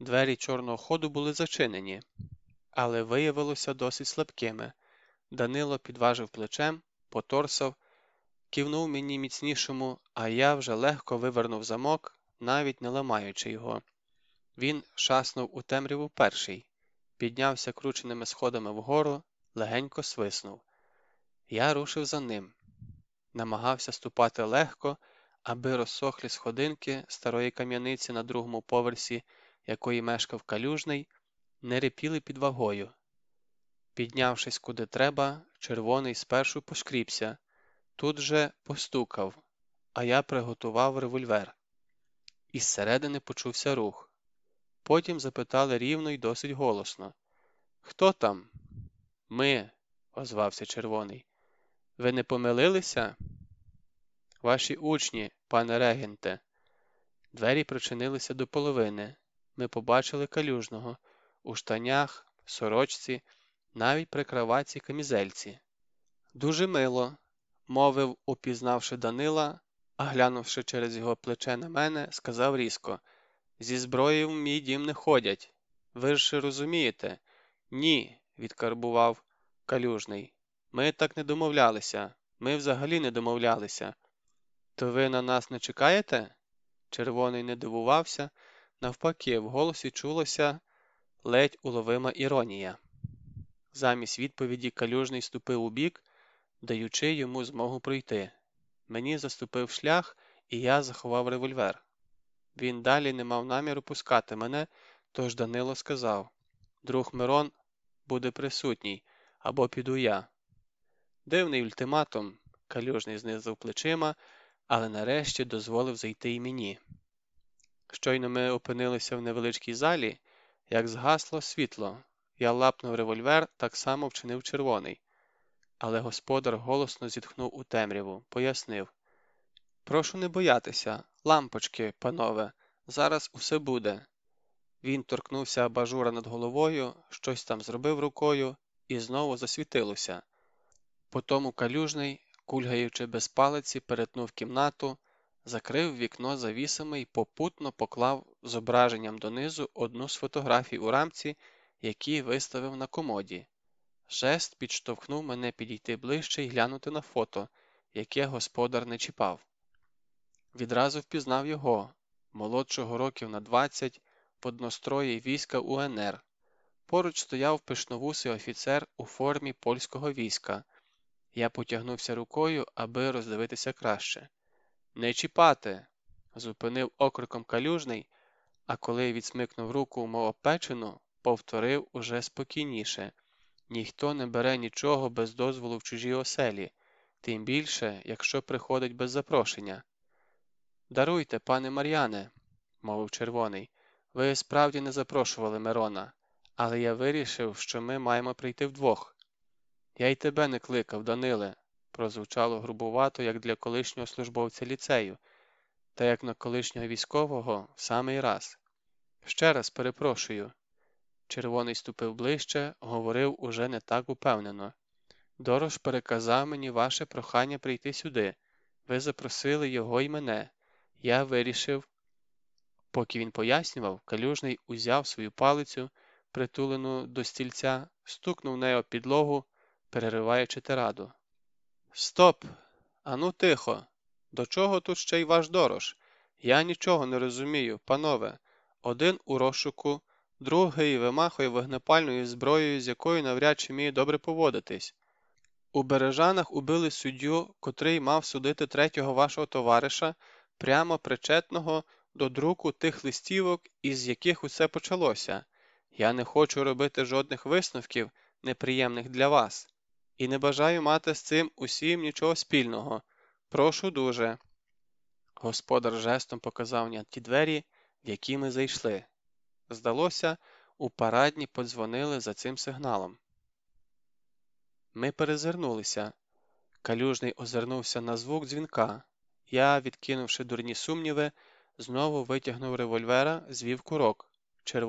Двері чорного ходу були зачинені, але виявилося досить слабкими. Данило підважив плечем, поторсав, кивнув мені міцнішому, а я вже легко вивернув замок, навіть не ламаючи його. Він шаснув у темряву перший, піднявся крученими сходами вгору, легенько свиснув. Я рушив за ним, намагався ступати легко, аби розсохлі сходинки старої кам'яниці на другому поверсі, якої мешкав калюжний, не репіли під вагою. Піднявшись куди треба, червоний спершу пошкріпся, тут же постукав, а я приготував револьвер. Із середини почувся рух. Потім запитали рівно й досить голосно Хто там? Ми, озвався червоний. Ви не помилилися? Ваші учні, пане регенте. Двері причинилися до половини. Ми побачили калюжного у штанях, сорочці, навіть при кроватці камізельці. Дуже мило, мовив, упізнавши Данила, а глянувши через його плече на мене, сказав різко Зі зброєю в мій дім не ходять. Ви ж розумієте? Ні, відкарбував калюжний. Ми так не домовлялися. Ми взагалі не домовлялися. То ви на нас не чекаєте? Червоний не дивувався, навпаки, в голосі чулося ледь уловима іронія. Замість відповіді калюжний ступив у бік, даючи йому змогу пройти. Мені заступив шлях, і я заховав револьвер. Він далі не мав наміру пускати мене, тож Данило сказав Друг Мирон буде присутній, або піду я. Дивний ультиматум, калюжний знизив плечима, але нарешті дозволив зайти й мені. Щойно ми опинилися в невеличкій залі, як згасло світло, я лапнув револьвер, так само вчинив червоний. Але господар голосно зітхнув у темряву, пояснив Прошу не боятися, лампочки, панове, зараз усе буде. Він торкнувся абажура над головою, щось там зробив рукою і знову засвітилося. Потому калюжний, кульгаючи без палиці, перетнув кімнату, закрив вікно завісами і попутно поклав зображенням донизу одну з фотографій у рамці, які виставив на комоді. Жест підштовхнув мене підійти ближче і глянути на фото, яке господар не чіпав. Відразу впізнав його, молодшого років на двадцять, в однострої війська УНР. Поруч стояв пишновусий офіцер у формі польського війська. Я потягнувся рукою, аби роздивитися краще. Не чіпати. зупинив окриком калюжний, а коли відсмикнув руку, мов опечену, повторив уже спокійніше ніхто не бере нічого без дозволу в чужій оселі, тим більше, якщо приходить без запрошення. Даруйте, пане Мар'яне, мовив червоний, ви справді не запрошували Мирона, але я вирішив, що ми маємо прийти вдвох. Я й тебе не кликав, Даниле, прозвучало грубувато, як для колишнього службовця ліцею, та як на колишнього військового в самий раз. Ще раз перепрошую. Червоний ступив ближче, говорив уже не так упевнено. Дорож переказав мені ваше прохання прийти сюди. Ви запросили його і мене. Я вирішив. Поки він пояснював, калюжний узяв свою палицю, притулену до стільця, стукнув нею підлогу, перериваючи тираду. Стоп! Ану тихо. До чого тут ще й ваш дорож? Я нічого не розумію, панове. Один у розшуку, другий вимахує вогнепальною зброєю, з якою навряд чи вміє добре поводитись. У Бережанах убили суддю, котрий мав судити третього вашого товариша, прямо причетного до друку тих листівок, із яких усе почалося. Я не хочу робити жодних висновків, неприємних для вас, і не бажаю мати з цим усім нічого спільного. Прошу дуже. Господар жестом показав на ті двері, в які ми зайшли. Здалося, у парадні подзвонили за цим сигналом. Ми перезирнулися. Калюжний озирнувся на звук дзвінка. Я, відкинувши дурні сумніви, знову витягнув револьвера, звів курок. Червоний